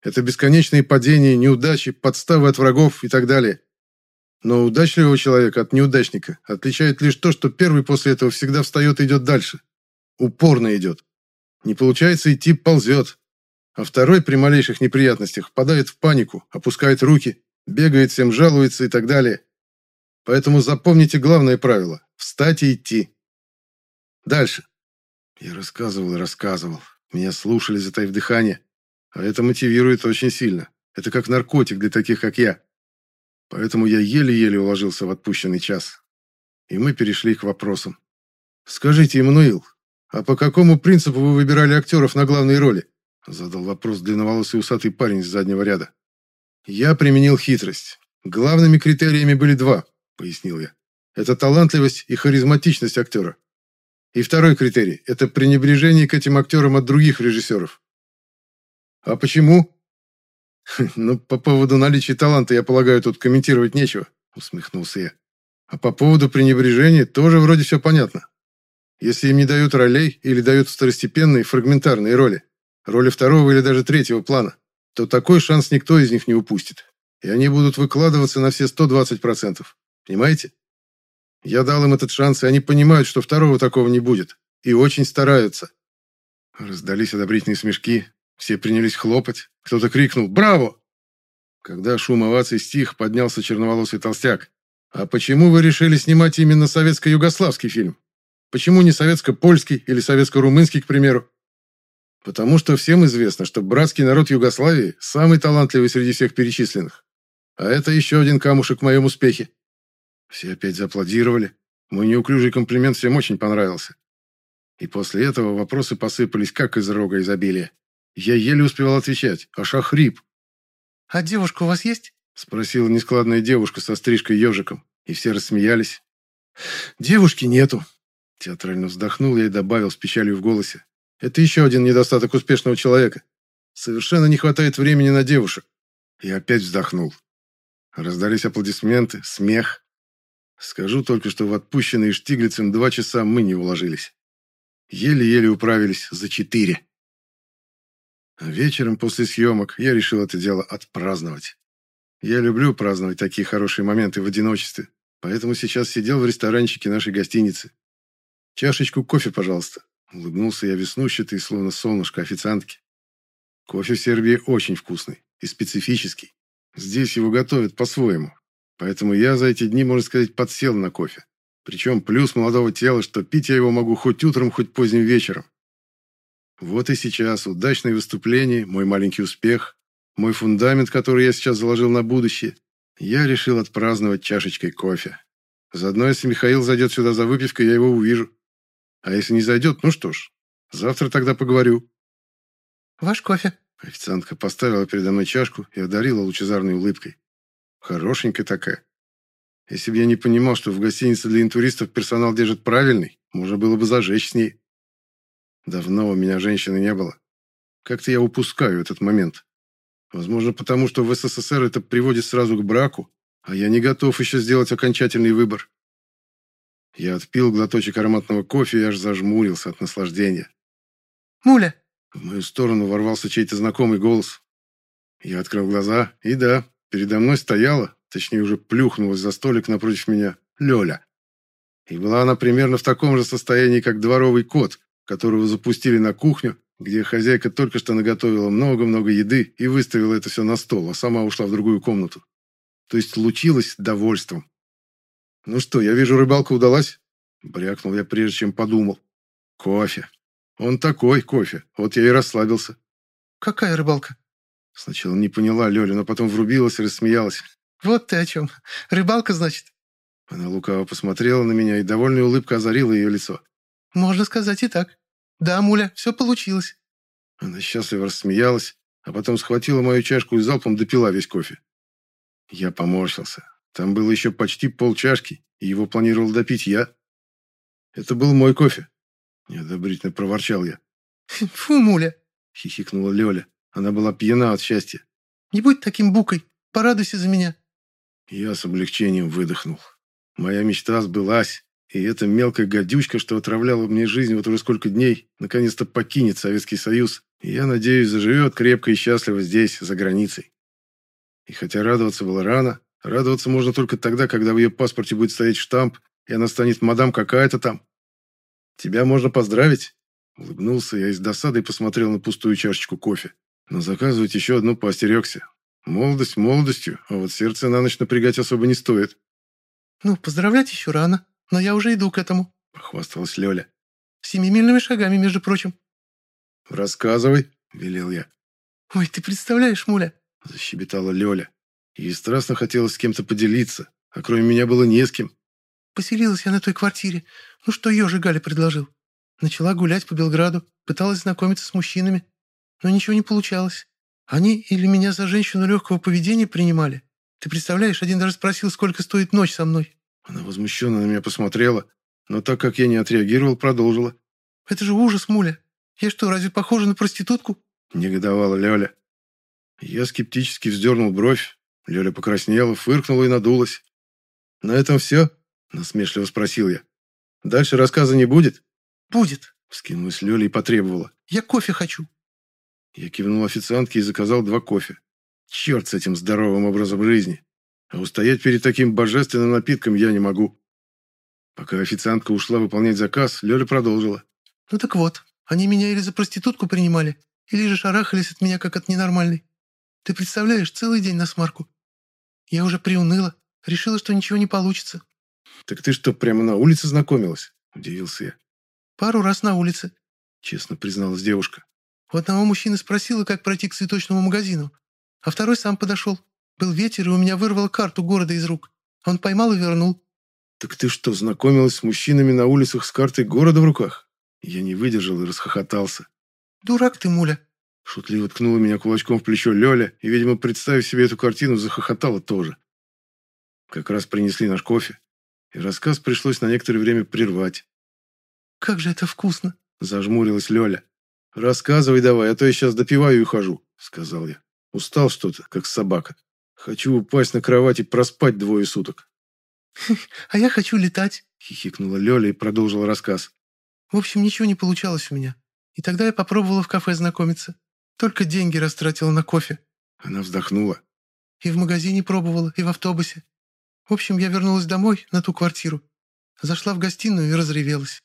Это бесконечные падения, неудачи, подставы от врагов и так далее. Но удачливого человека от неудачника отличает лишь то, что первый после этого всегда встает и идет дальше. Упорно идет. Не получается идти, ползет. А второй при малейших неприятностях впадает в панику, опускает руки, бегает всем, жалуется и так далее. Поэтому запомните главное правило – встать и идти. Дальше. Я рассказывал и рассказывал. Меня слушали, затаив дыхание. А это мотивирует очень сильно. Это как наркотик для таких, как я. Поэтому я еле-еле уложился в отпущенный час. И мы перешли к вопросам. «Скажите, Эммануил, а по какому принципу вы выбирали актеров на главные роли?» Задал вопрос длинноволосый усатый парень с заднего ряда. «Я применил хитрость. Главными критериями были два», — пояснил я. «Это талантливость и харизматичность актера. И второй критерий – это пренебрежение к этим актерам от других режиссеров. А почему? Ну, по поводу наличия таланта, я полагаю, тут комментировать нечего, усмехнулся я. А по поводу пренебрежения тоже вроде все понятно. Если им не дают ролей или дают второстепенные, фрагментарные роли, роли второго или даже третьего плана, то такой шанс никто из них не упустит. И они будут выкладываться на все 120%. Понимаете? Я дал им этот шанс, и они понимают, что второго такого не будет. И очень стараются. Раздались одобрительные смешки. Все принялись хлопать. Кто-то крикнул «Браво!». Когда шум оваций стих, поднялся черноволосый толстяк. «А почему вы решили снимать именно советско-югославский фильм? Почему не советско-польский или советско-румынский, к примеру?» «Потому что всем известно, что братский народ Югославии самый талантливый среди всех перечисленных. А это еще один камушек в моем успехе». Все опять зааплодировали. Мой неуклюжий комплимент всем очень понравился. И после этого вопросы посыпались, как из рога изобилия. Я еле успевал отвечать, аж охрип. «А девушка у вас есть?» — спросила нескладная девушка со стрижкой-ежиком. И все рассмеялись. «Девушки нету». Театрально вздохнул я и добавил с печалью в голосе. «Это еще один недостаток успешного человека. Совершенно не хватает времени на девушек». И опять вздохнул. Раздались аплодисменты, смех. Скажу только, что в отпущенные Штиглицем два часа мы не уложились. Еле-еле управились за четыре. А вечером после съемок я решил это дело отпраздновать. Я люблю праздновать такие хорошие моменты в одиночестве, поэтому сейчас сидел в ресторанчике нашей гостиницы. «Чашечку кофе, пожалуйста», — улыбнулся я веснущатый, словно солнышко официантки. Кофе в Сербии очень вкусный и специфический. Здесь его готовят по-своему, поэтому я за эти дни, можно сказать, подсел на кофе. Причем плюс молодого тела, что пить я его могу хоть утром, хоть поздним вечером. Вот и сейчас удачное выступление, мой маленький успех, мой фундамент, который я сейчас заложил на будущее, я решил отпраздновать чашечкой кофе. Заодно, если Михаил зайдет сюда за выпивкой, я его увижу. А если не зайдет, ну что ж, завтра тогда поговорю. Ваш кофе. Официантка поставила передо мной чашку и одарила лучезарной улыбкой. Хорошенькая такая. Если бы я не понимал, что в гостинице для интуристов персонал держит правильный, можно было бы зажечь с ней. Давно у меня женщины не было. Как-то я упускаю этот момент. Возможно, потому что в СССР это приводит сразу к браку, а я не готов еще сделать окончательный выбор. Я отпил глоточек ароматного кофе и аж зажмурился от наслаждения. «Муля!» В мою сторону ворвался чей-то знакомый голос. Я открыл глаза, и да, передо мной стояла, точнее уже плюхнулась за столик напротив меня, Лёля. И была она примерно в таком же состоянии, как дворовый кот, которого запустили на кухню, где хозяйка только что наготовила много-много еды и выставила это все на стол, а сама ушла в другую комнату. То есть лучилась довольством. «Ну что, я вижу, рыбалка удалась?» Брякнул я, прежде чем подумал. «Кофе. Он такой, кофе. Вот я и расслабился». «Какая рыбалка?» Сначала не поняла Лёля, но потом врубилась и рассмеялась. «Вот ты о чем. Рыбалка, значит?» Она лукаво посмотрела на меня, и довольная улыбка озарила ее лицо. «Можно сказать и так. Да, Муля, все получилось». Она счастливо рассмеялась, а потом схватила мою чашку и залпом допила весь кофе. Я поморщился. Там было еще почти полчашки, и его планировал допить я. Это был мой кофе. Неодобрительно проворчал я. «Фу, Муля!» — хихикнула Лёля. Она была пьяна от счастья. «Не будь таким букой. Порадуйся за меня». Я с облегчением выдохнул. Моя мечта сбылась. И эта мелкая гадючка, что отравляла мне жизнь вот уже сколько дней, наконец-то покинет Советский Союз. И я надеюсь, заживет крепко и счастливо здесь, за границей. И хотя радоваться было рано, радоваться можно только тогда, когда в ее паспорте будет стоять штамп, и она станет мадам какая-то там. Тебя можно поздравить? Улыбнулся я и с досадой посмотрел на пустую чашечку кофе. Но заказывать еще одну поостерегся. Молодость молодостью, а вот сердце на ночь напрягать особо не стоит. «Ну, поздравлять еще рано», но я уже иду к этому», — похвасталась Лёля. «Семимильными шагами, между прочим». «Рассказывай», — велел я. «Ой, ты представляешь, Муля?» — защебетала Лёля. Ей страстно хотелось с кем-то поделиться, а кроме меня было не с кем. «Поселилась я на той квартире. Ну, что Ёжи Галя предложил. Начала гулять по Белграду, пыталась знакомиться с мужчинами, но ничего не получалось. Они или меня за женщину легкого поведения принимали. Ты представляешь, один даже спросил, сколько стоит ночь со мной. Она возмущенно на меня посмотрела, но так как я не отреагировал, продолжила. «Это же ужас, Муля! Я что, разве похожа на проститутку?» Негодовала Лёля. Я скептически вздернул бровь. Лёля покраснела, фыркнула и надулась. «На этом все?» – насмешливо спросил я. «Дальше рассказа не будет?» «Будет», – вскинулась Лёля и потребовала. «Я кофе хочу». Я кивнул официантке и заказал два кофе. Черт с этим здоровым образом жизни. А устоять перед таким божественным напитком я не могу. Пока официантка ушла выполнять заказ, Лёля продолжила. «Ну так вот, они меня или за проститутку принимали, Или же шарахались от меня, как от ненормальной. Ты представляешь, целый день на смарку. Я уже приуныла, решила, что ничего не получится. «Так ты что, прямо на улице знакомилась?» – удивился я. Пару раз на улице», – честно призналась девушка. У одного мужчины спросила, как пройти к цветочному магазину, а второй сам подошел. Был ветер, и у меня вырвало карту города из рук. Он поймал и вернул. «Так ты что, знакомилась с мужчинами на улицах с картой города в руках?» Я не выдержал и расхохотался. «Дурак ты, муля!» Шутливо ткнула меня кулачком в плечо Лёля и, видимо, представив себе эту картину, захохотала тоже. Как раз принесли наш кофе, и рассказ пришлось на некоторое время прервать. «Как же это вкусно!» – зажмурилась Лёля. «Рассказывай давай, а то я сейчас допиваю и ухожу», – сказал я. «Устал что-то, как собака. Хочу упасть на кровать и проспать двое суток». «А я хочу летать», – хихикнула Лёля и продолжила рассказ. «В общем, ничего не получалось у меня. И тогда я попробовала в кафе знакомиться. Только деньги растратила на кофе». Она вздохнула. «И в магазине пробовала, и в автобусе. В общем, я вернулась домой, на ту квартиру. Зашла в гостиную и разревелась.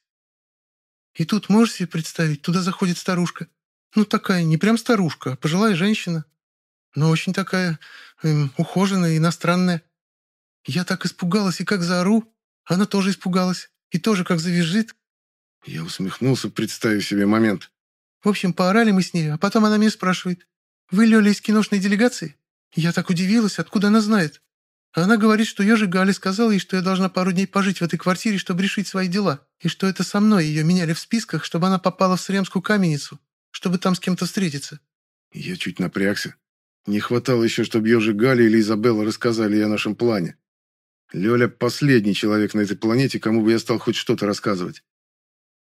И тут, можешь себе представить, туда заходит старушка. Ну, такая, не прям старушка, а пожилая женщина. Но очень такая эм, ухоженная, иностранная. Я так испугалась и как заору. Она тоже испугалась. И тоже как завизжит. Я усмехнулся, представив себе момент. В общем, поорали мы с ней, а потом она меня спрашивает. «Вы, Лёля, из киношной делегации?» Я так удивилась, откуда она знает. Она говорит, что ежик Галя сказал ей, что я должна пару дней пожить в этой квартире, чтобы решить свои дела, и что это со мной ее меняли в списках, чтобы она попала в Сремскую каменницу, чтобы там с кем-то встретиться. Я чуть напрягся. Не хватало еще, чтобы ежик Галя или Изабелла рассказали ей о нашем плане. Лёля – последний человек на этой планете, кому бы я стал хоть что-то рассказывать.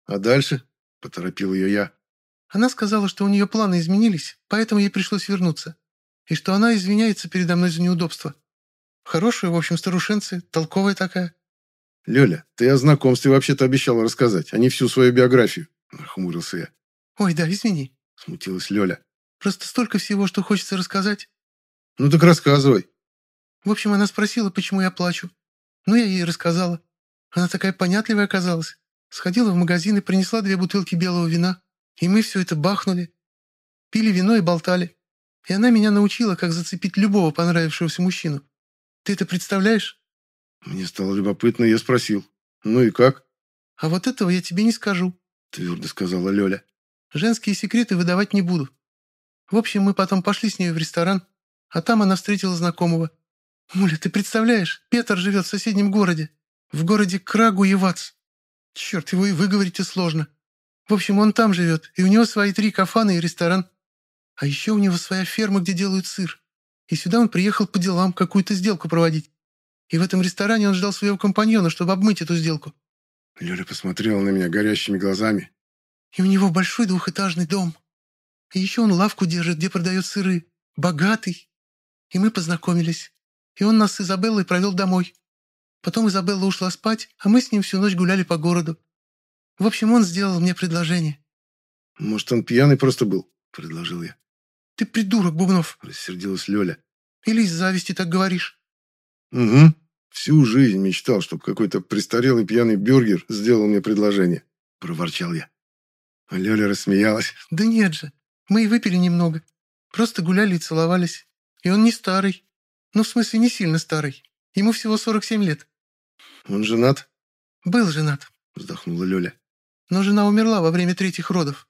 «А дальше?» – поторопил ее я. Она сказала, что у нее планы изменились, поэтому ей пришлось вернуться, и что она извиняется передо мной за неудобство. Хорошая, в общем, старушенция, толковая такая. Лёля, ты о знакомстве вообще-то обещала рассказать, а не всю свою биографию. Нахмурился я. Ой, да, извини. Смутилась Лёля. Просто столько всего, что хочется рассказать. Ну так рассказывай. В общем, она спросила, почему я плачу. Ну, я ей рассказала. Она такая понятливая оказалась. Сходила в магазин и принесла две бутылки белого вина. И мы все это бахнули. Пили вино и болтали. И она меня научила, как зацепить любого понравившегося мужчину. Ты это представляешь?» Мне стало любопытно, и я спросил. «Ну и как?» «А вот этого я тебе не скажу», — твердо сказала Лёля. «Женские секреты выдавать не буду. В общем, мы потом пошли с ней в ресторан, а там она встретила знакомого. Муля, ты представляешь, Петр живет в соседнем городе, в городе Крагуевац. Черт, его и выговорить сложно. В общем, он там живет, и у него свои три кафана и ресторан. А еще у него своя ферма, где делают сыр и сюда он приехал по делам какую-то сделку проводить. И в этом ресторане он ждал своего компаньона, чтобы обмыть эту сделку. Лёля посмотрела на меня горящими глазами. И у него большой двухэтажный дом. И еще он лавку держит, где продает сыры. Богатый. И мы познакомились. И он нас с Изабеллой провел домой. Потом Изабелла ушла спать, а мы с ним всю ночь гуляли по городу. В общем, он сделал мне предложение. «Может, он пьяный просто был?» – предложил я. «Ты придурок, Бубнов!» – рассердилась Лёля. «Или из зависти так говоришь?» «Угу. Всю жизнь мечтал, чтобы какой-то престарелый пьяный бюргер сделал мне предложение», – проворчал я. А Лёля рассмеялась. «Да нет же. Мы и выпили немного. Просто гуляли и целовались. И он не старый. Ну, в смысле, не сильно старый. Ему всего 47 лет». «Он женат?» «Был женат», – вздохнула Лёля. «Но жена умерла во время третьих родов».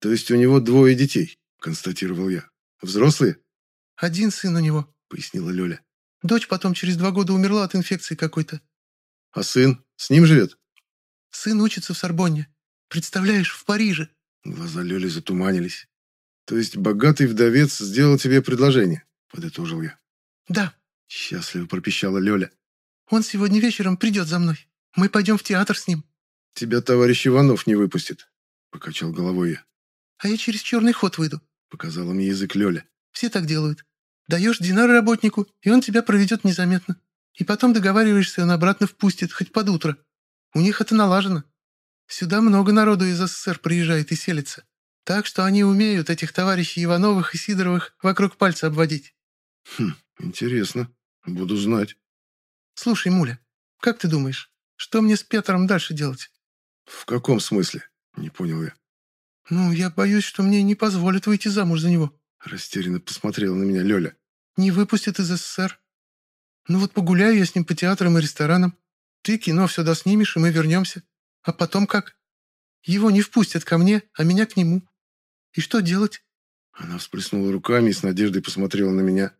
«То есть у него двое детей?» Констатировал я. «Взрослые?» «Один сын у него», — пояснила Лёля. «Дочь потом через два года умерла от инфекции какой-то». «А сын? С ним живет?» «Сын учится в Сорбонне. Представляешь, в Париже». Глаза Лёли затуманились. «То есть богатый вдовец сделал тебе предложение?» — подытожил я. «Да», — счастливо пропищала Лёля. «Он сегодня вечером придет за мной. Мы пойдем в театр с ним». «Тебя товарищ Иванов не выпустит», — покачал головой я. «А я через черный ход выйду», Показала мне язык Лёля. «Все так делают. Даешь динар работнику, и он тебя проведет незаметно. И потом договариваешься, он обратно впустит, хоть под утро. У них это налажено. Сюда много народу из СССР приезжает и селится. Так что они умеют этих товарищей Ивановых и Сидоровых вокруг пальца обводить». «Хм, интересно. Буду знать». «Слушай, Муля, как ты думаешь, что мне с Петром дальше делать?» «В каком смысле?» — не понял я. «Ну, я боюсь, что мне не позволят выйти замуж за него», растерянно посмотрела на меня Лёля. «Не выпустят из СССР. Ну вот погуляю я с ним по театрам и ресторанам. Ты кино сюда снимешь, и мы вернемся. А потом как? Его не впустят ко мне, а меня к нему. И что делать?» Она всплеснула руками и с надеждой посмотрела на меня.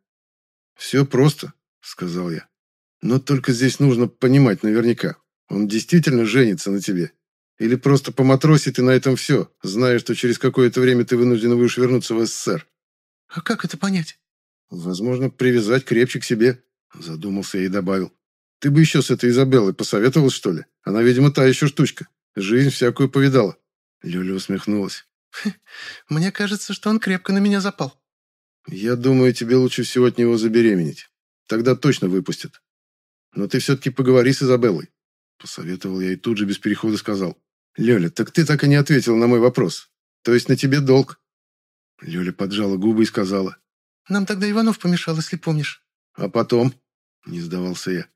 «Все просто», — сказал я. «Но только здесь нужно понимать наверняка. Он действительно женится на тебе? Или просто поматросит и на этом все, зная, что через какое-то время ты вынужден будешь вернуться в СССР?» «А как это понять?» «Возможно, привязать крепче к себе», — задумался я и добавил. «Ты бы еще с этой Изабеллой посоветовал, что ли? Она, видимо, та еще штучка. Жизнь всякую повидала». Лёля усмехнулась. «Мне кажется, что он крепко на меня запал». «Я думаю, тебе лучше всего от него забеременеть. Тогда точно выпустят. Но ты все-таки поговори с Изабеллой». Посоветовал я и тут же без перехода сказал. «Лёля, так ты так и не ответил на мой вопрос. То есть на тебе долг?» Лёля поджала губы и сказала. «Нам тогда Иванов помешал, если помнишь». «А потом?» Не сдавался я.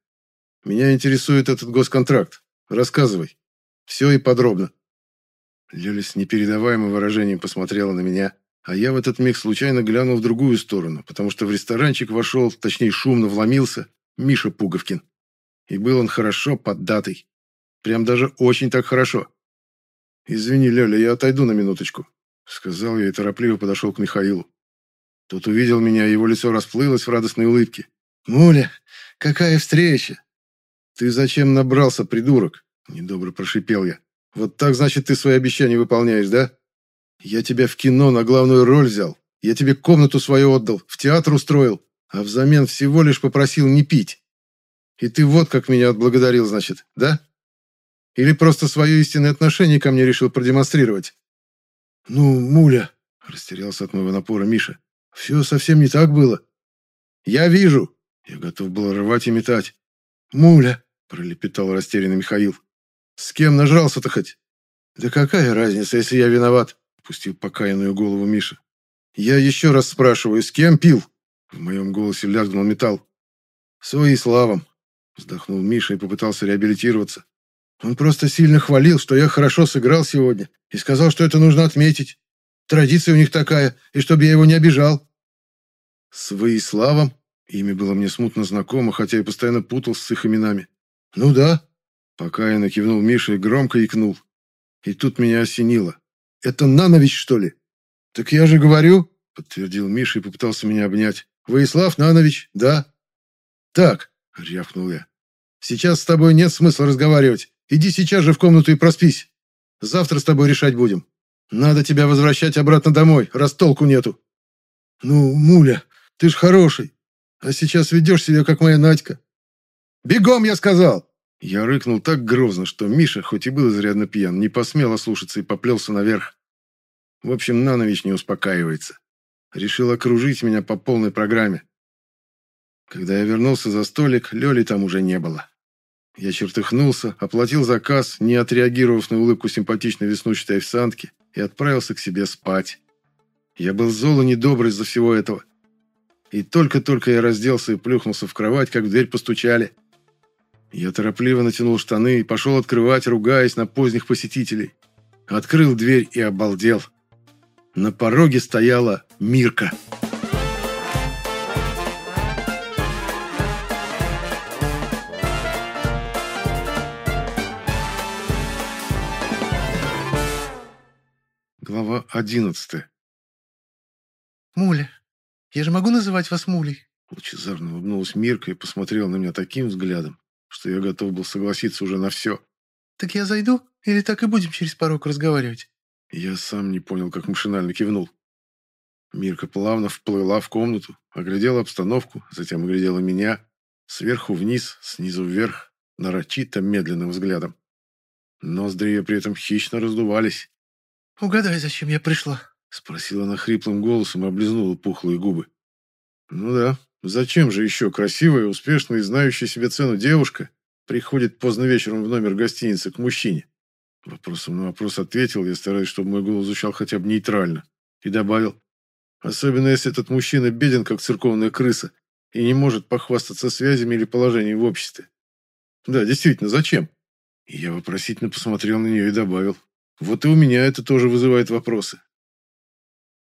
«Меня интересует этот госконтракт. Рассказывай. Все и подробно». Лёля с непередаваемым выражением посмотрела на меня, а я в этот миг случайно глянул в другую сторону, потому что в ресторанчик вошел, точнее шумно вломился, Миша Пуговкин. И был он хорошо поддатый. Прям даже очень так хорошо. «Извини, Лёля, я отойду на минуточку», — сказал я и торопливо подошел к Михаилу. Тот увидел меня, его лицо расплылось в радостной улыбке. «Муля, какая встреча!» «Ты зачем набрался, придурок?» — недобро прошипел я. «Вот так, значит, ты свои обещания выполняешь, да? Я тебя в кино на главную роль взял. Я тебе комнату свою отдал, в театр устроил, а взамен всего лишь попросил не пить. И ты вот как меня отблагодарил, значит, да? Или просто свое истинное отношение ко мне решил продемонстрировать?» «Ну, муля», — растерялся от моего напора Миша, — «все совсем не так было». «Я вижу», я готов был рвать и метать. «Муля!» – пролепетал растерянный Михаил. «С кем нажрался-то хоть?» «Да какая разница, если я виноват?» – пустил покаянную голову Миша. «Я еще раз спрашиваю, с кем пил?» В моем голосе лязгнул металл. «Свои славам!» – вздохнул Миша и попытался реабилитироваться. «Он просто сильно хвалил, что я хорошо сыграл сегодня, и сказал, что это нужно отметить. Традиция у них такая, и чтобы я его не обижал». «Свои славам?» Имя было мне смутно знакомо, хотя я постоянно путался с их именами. «Ну да». Пока я накивнул Миша и громко икнул. И тут меня осенило. «Это Нанович, что ли?» «Так я же говорю», — подтвердил Миша и попытался меня обнять. «Воислав Нанович, да?» «Так», — рявкнул я. «Сейчас с тобой нет смысла разговаривать. Иди сейчас же в комнату и проспись. Завтра с тобой решать будем. Надо тебя возвращать обратно домой, раз толку нету». «Ну, Муля, ты ж хороший. А сейчас ведешь себя, как моя Надька. Бегом, я сказал!» Я рыкнул так грозно, что Миша, хоть и был изрядно пьян, не посмел ослушаться и поплелся наверх. В общем, Нанович не успокаивается. Решил окружить меня по полной программе. Когда я вернулся за столик, Лёли там уже не было. Я чертыхнулся, оплатил заказ, не отреагировав на улыбку симпатичной веснущатой официантки, и отправился к себе спать. Я был зол и недобрый из-за всего этого. И только-только я разделся и плюхнулся в кровать, как в дверь постучали. Я торопливо натянул штаны и пошел открывать, ругаясь на поздних посетителей. Открыл дверь и обалдел. На пороге стояла Мирка. Глава одиннадцатая. «Муля, я же могу называть вас Мулей?» Лучезарно улыбнулась Мирка и посмотрела на меня таким взглядом, что я готов был согласиться уже на все. «Так я зайду? Или так и будем через порог разговаривать?» Я сам не понял, как машинально кивнул. Мирка плавно вплыла в комнату, оглядела обстановку, затем оглядела меня, сверху вниз, снизу вверх, нарочито медленным взглядом. Ноздри ее при этом хищно раздувались. «Угадай, зачем я пришла?» Спросила она хриплым голосом и облизнула пухлые губы. Ну да, зачем же еще красивая, успешная и знающая себе цену девушка приходит поздно вечером в номер гостиницы к мужчине? Вопросом на вопрос ответил, я стараюсь, чтобы мой голос звучал хотя бы нейтрально. И добавил, особенно если этот мужчина беден, как церковная крыса, и не может похвастаться связями или положением в обществе. Да, действительно, зачем? Я вопросительно посмотрел на нее и добавил, Вот и у меня это тоже вызывает вопросы.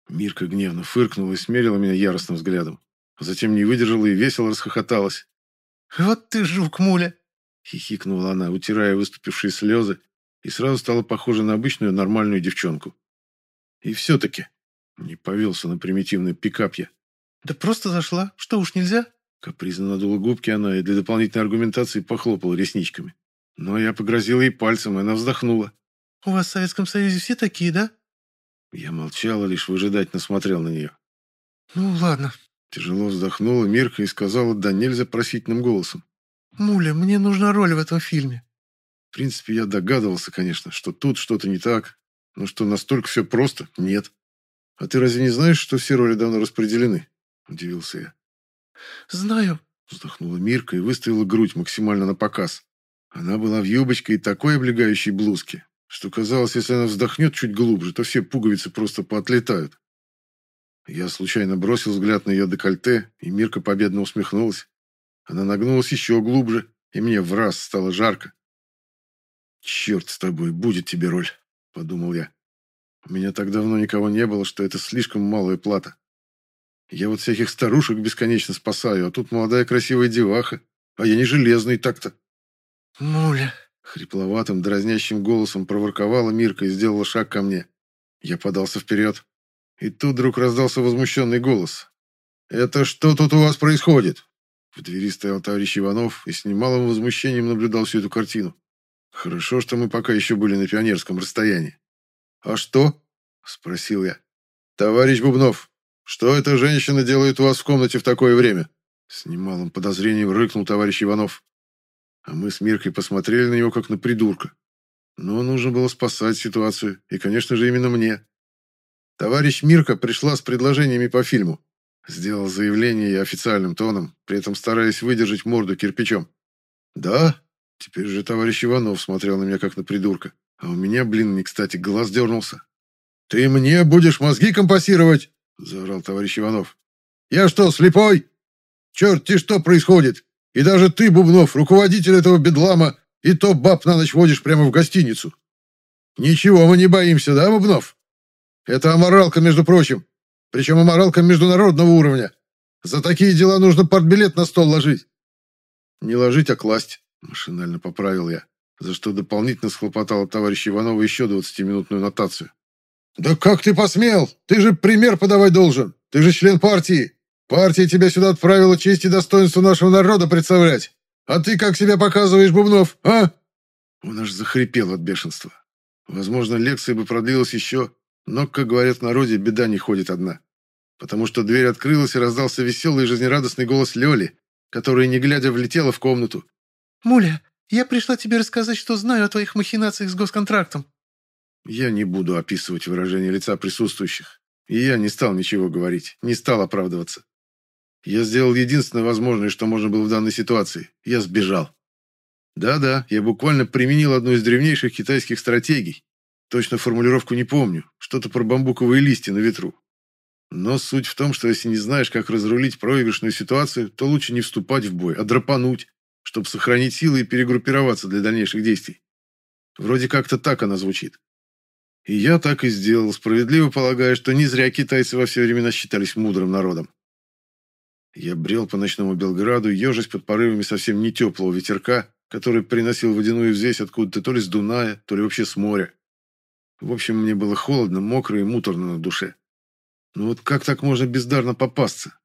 Мирка гневно фыркнула и смерила меня яростным взглядом. Затем не выдержала и весело расхохоталась. «Вот ты жук, муля!» Хихикнула она, утирая выступившие слезы, и сразу стала похожа на обычную нормальную девчонку. И все-таки не повелся на примитивный пикап я. «Да просто зашла. Что уж нельзя?» Капризно надула губки она и для дополнительной аргументации похлопала ресничками. Но я погрозил ей пальцем, и она вздохнула. «У вас в Советском Союзе все такие, да?» Я молчал, лишь выжидательно смотрел на нее. «Ну, ладно». Тяжело вздохнула Мирка и сказала да нельзя просительным голосом. «Муля, мне нужна роль в этом фильме». В принципе, я догадывался, конечно, что тут что-то не так, но что настолько все просто – нет. А ты разве не знаешь, что все роли давно распределены? Удивился я. Знаю. Вздохнула Мирка и выставила грудь максимально на показ. Она была в юбочке и такой облегающей блузке, что казалось, если она вздохнет чуть глубже, то все пуговицы просто поотлетают. Я случайно бросил взгляд на ее декольте, и Мирка победно усмехнулась. Она нагнулась еще глубже, и мне в раз стало жарко. «Черт с тобой, будет тебе роль», — подумал я. «У меня так давно никого не было, что это слишком малая плата. Я вот всяких старушек бесконечно спасаю, а тут молодая красивая деваха, а я не железный так-то». «Муля», — хрипловатым, дразнящим голосом проворковала Мирка и сделала шаг ко мне. Я подался вперед. И тут вдруг раздался возмущенный голос. «Это что тут у вас происходит?» В двери стоял товарищ Иванов и с немалым возмущением наблюдал всю эту картину. Хорошо, что мы пока еще были на пионерском расстоянии. «А что?» – спросил я. «Товарищ Бубнов, что эта женщина делает у вас в комнате в такое время?» С немалым подозрением рыкнул товарищ Иванов. А мы с Миркой посмотрели на него, как на придурка. Но нужно было спасать ситуацию, и, конечно же, именно мне. Товарищ Мирка пришла с предложениями по фильму. Сделал заявление я официальным тоном, при этом стараясь выдержать морду кирпичом. «Да?» Теперь же товарищ Иванов смотрел на меня, как на придурка. А у меня, блин, не кстати, глаз дернулся. «Ты мне будешь мозги компасировать?» – заорал товарищ Иванов. «Я что, слепой? Черт, ты что происходит? И даже ты, Бубнов, руководитель этого бедлама, и то баб на ночь водишь прямо в гостиницу. Ничего мы не боимся, да, Бубнов? Это аморалка, между прочим. Причем аморалка международного уровня. За такие дела нужно портбилет на стол ложить. Не ложить, а класть, машинально поправил я, за что дополнительно схлопотал от товарища Иванова еще 20-минутную нотацию. «Да как ты посмел? Ты же пример подавать должен. Ты же член партии. Партия тебя сюда отправила честь и достоинство нашего народа представлять. А ты как себя показываешь, Бубнов, а?» Он аж захрипел от бешенства. Возможно, лекция бы продлилась еще, но, как говорят в народе, беда не ходит одна. Потому что дверь открылась и раздался веселый и жизнерадостный голос Лёли, которая, не глядя, влетела в комнату. «Муля, я пришла тебе рассказать, что знаю о твоих махинациях с госконтрактом». Я не буду описывать выражение лица присутствующих. И я не стал ничего говорить, не стал оправдываться. Я сделал единственное возможное, что можно было в данной ситуации. Я сбежал. Да-да, я буквально применил одну из древнейших китайских стратегий. Точно формулировку не помню. Что-то про бамбуковые листья на ветру. Но суть в том, что если не знаешь, как разрулить проигрышную ситуацию, то лучше не вступать в бой, а драпануть, чтобы сохранить силы и перегруппироваться для дальнейших действий. Вроде как-то так она звучит. И я так и сделал, справедливо полагая, что не зря китайцы во все времена считались мудрым народом. Я брел по ночному Белграду, ежась под порывами совсем не теплого ветерка, который приносил водяную взвесь откуда-то то ли с Дуная, то ли вообще с моря. В общем, мне было холодно, мокро и муторно на душе. Ну вот как так можно бездарно попасться?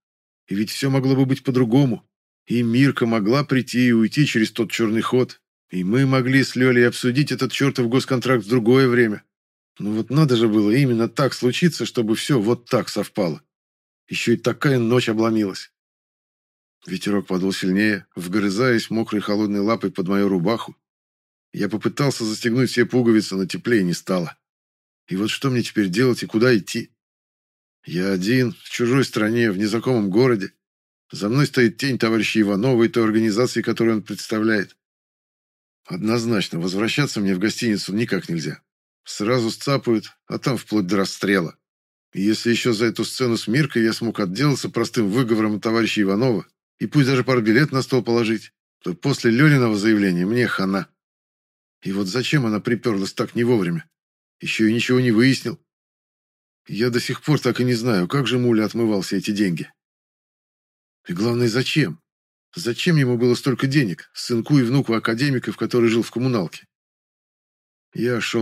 И ведь все могло бы быть по-другому. И Мирка могла прийти и уйти через тот черный ход. И мы могли с Лёлей обсудить этот чертов госконтракт в другое время. Ну вот надо же было именно так случиться, чтобы все вот так совпало. Еще и такая ночь обломилась. Ветерок подул сильнее, вгрызаясь мокрой холодной лапой под мою рубаху. Я попытался застегнуть все пуговицы, но теплее не стало. И вот что мне теперь делать и куда идти? Я один, в чужой стране, в незнакомом городе. За мной стоит тень товарища Иванова и той организации, которую он представляет. Однозначно, возвращаться мне в гостиницу никак нельзя. Сразу сцапают, а там вплоть до расстрела. И если еще за эту сцену с Миркой я смог отделаться простым выговором товарища Иванова, и пусть даже пару билет на стол положить, то после Лениного заявления мне хана. И вот зачем она приперлась так не вовремя? Еще и ничего не выяснил. Я до сих пор так и не знаю, как же Муля отмывал все эти деньги. И главное, зачем? Зачем ему было столько денег, сынку и внуку академика, который жил в коммуналке? Я шел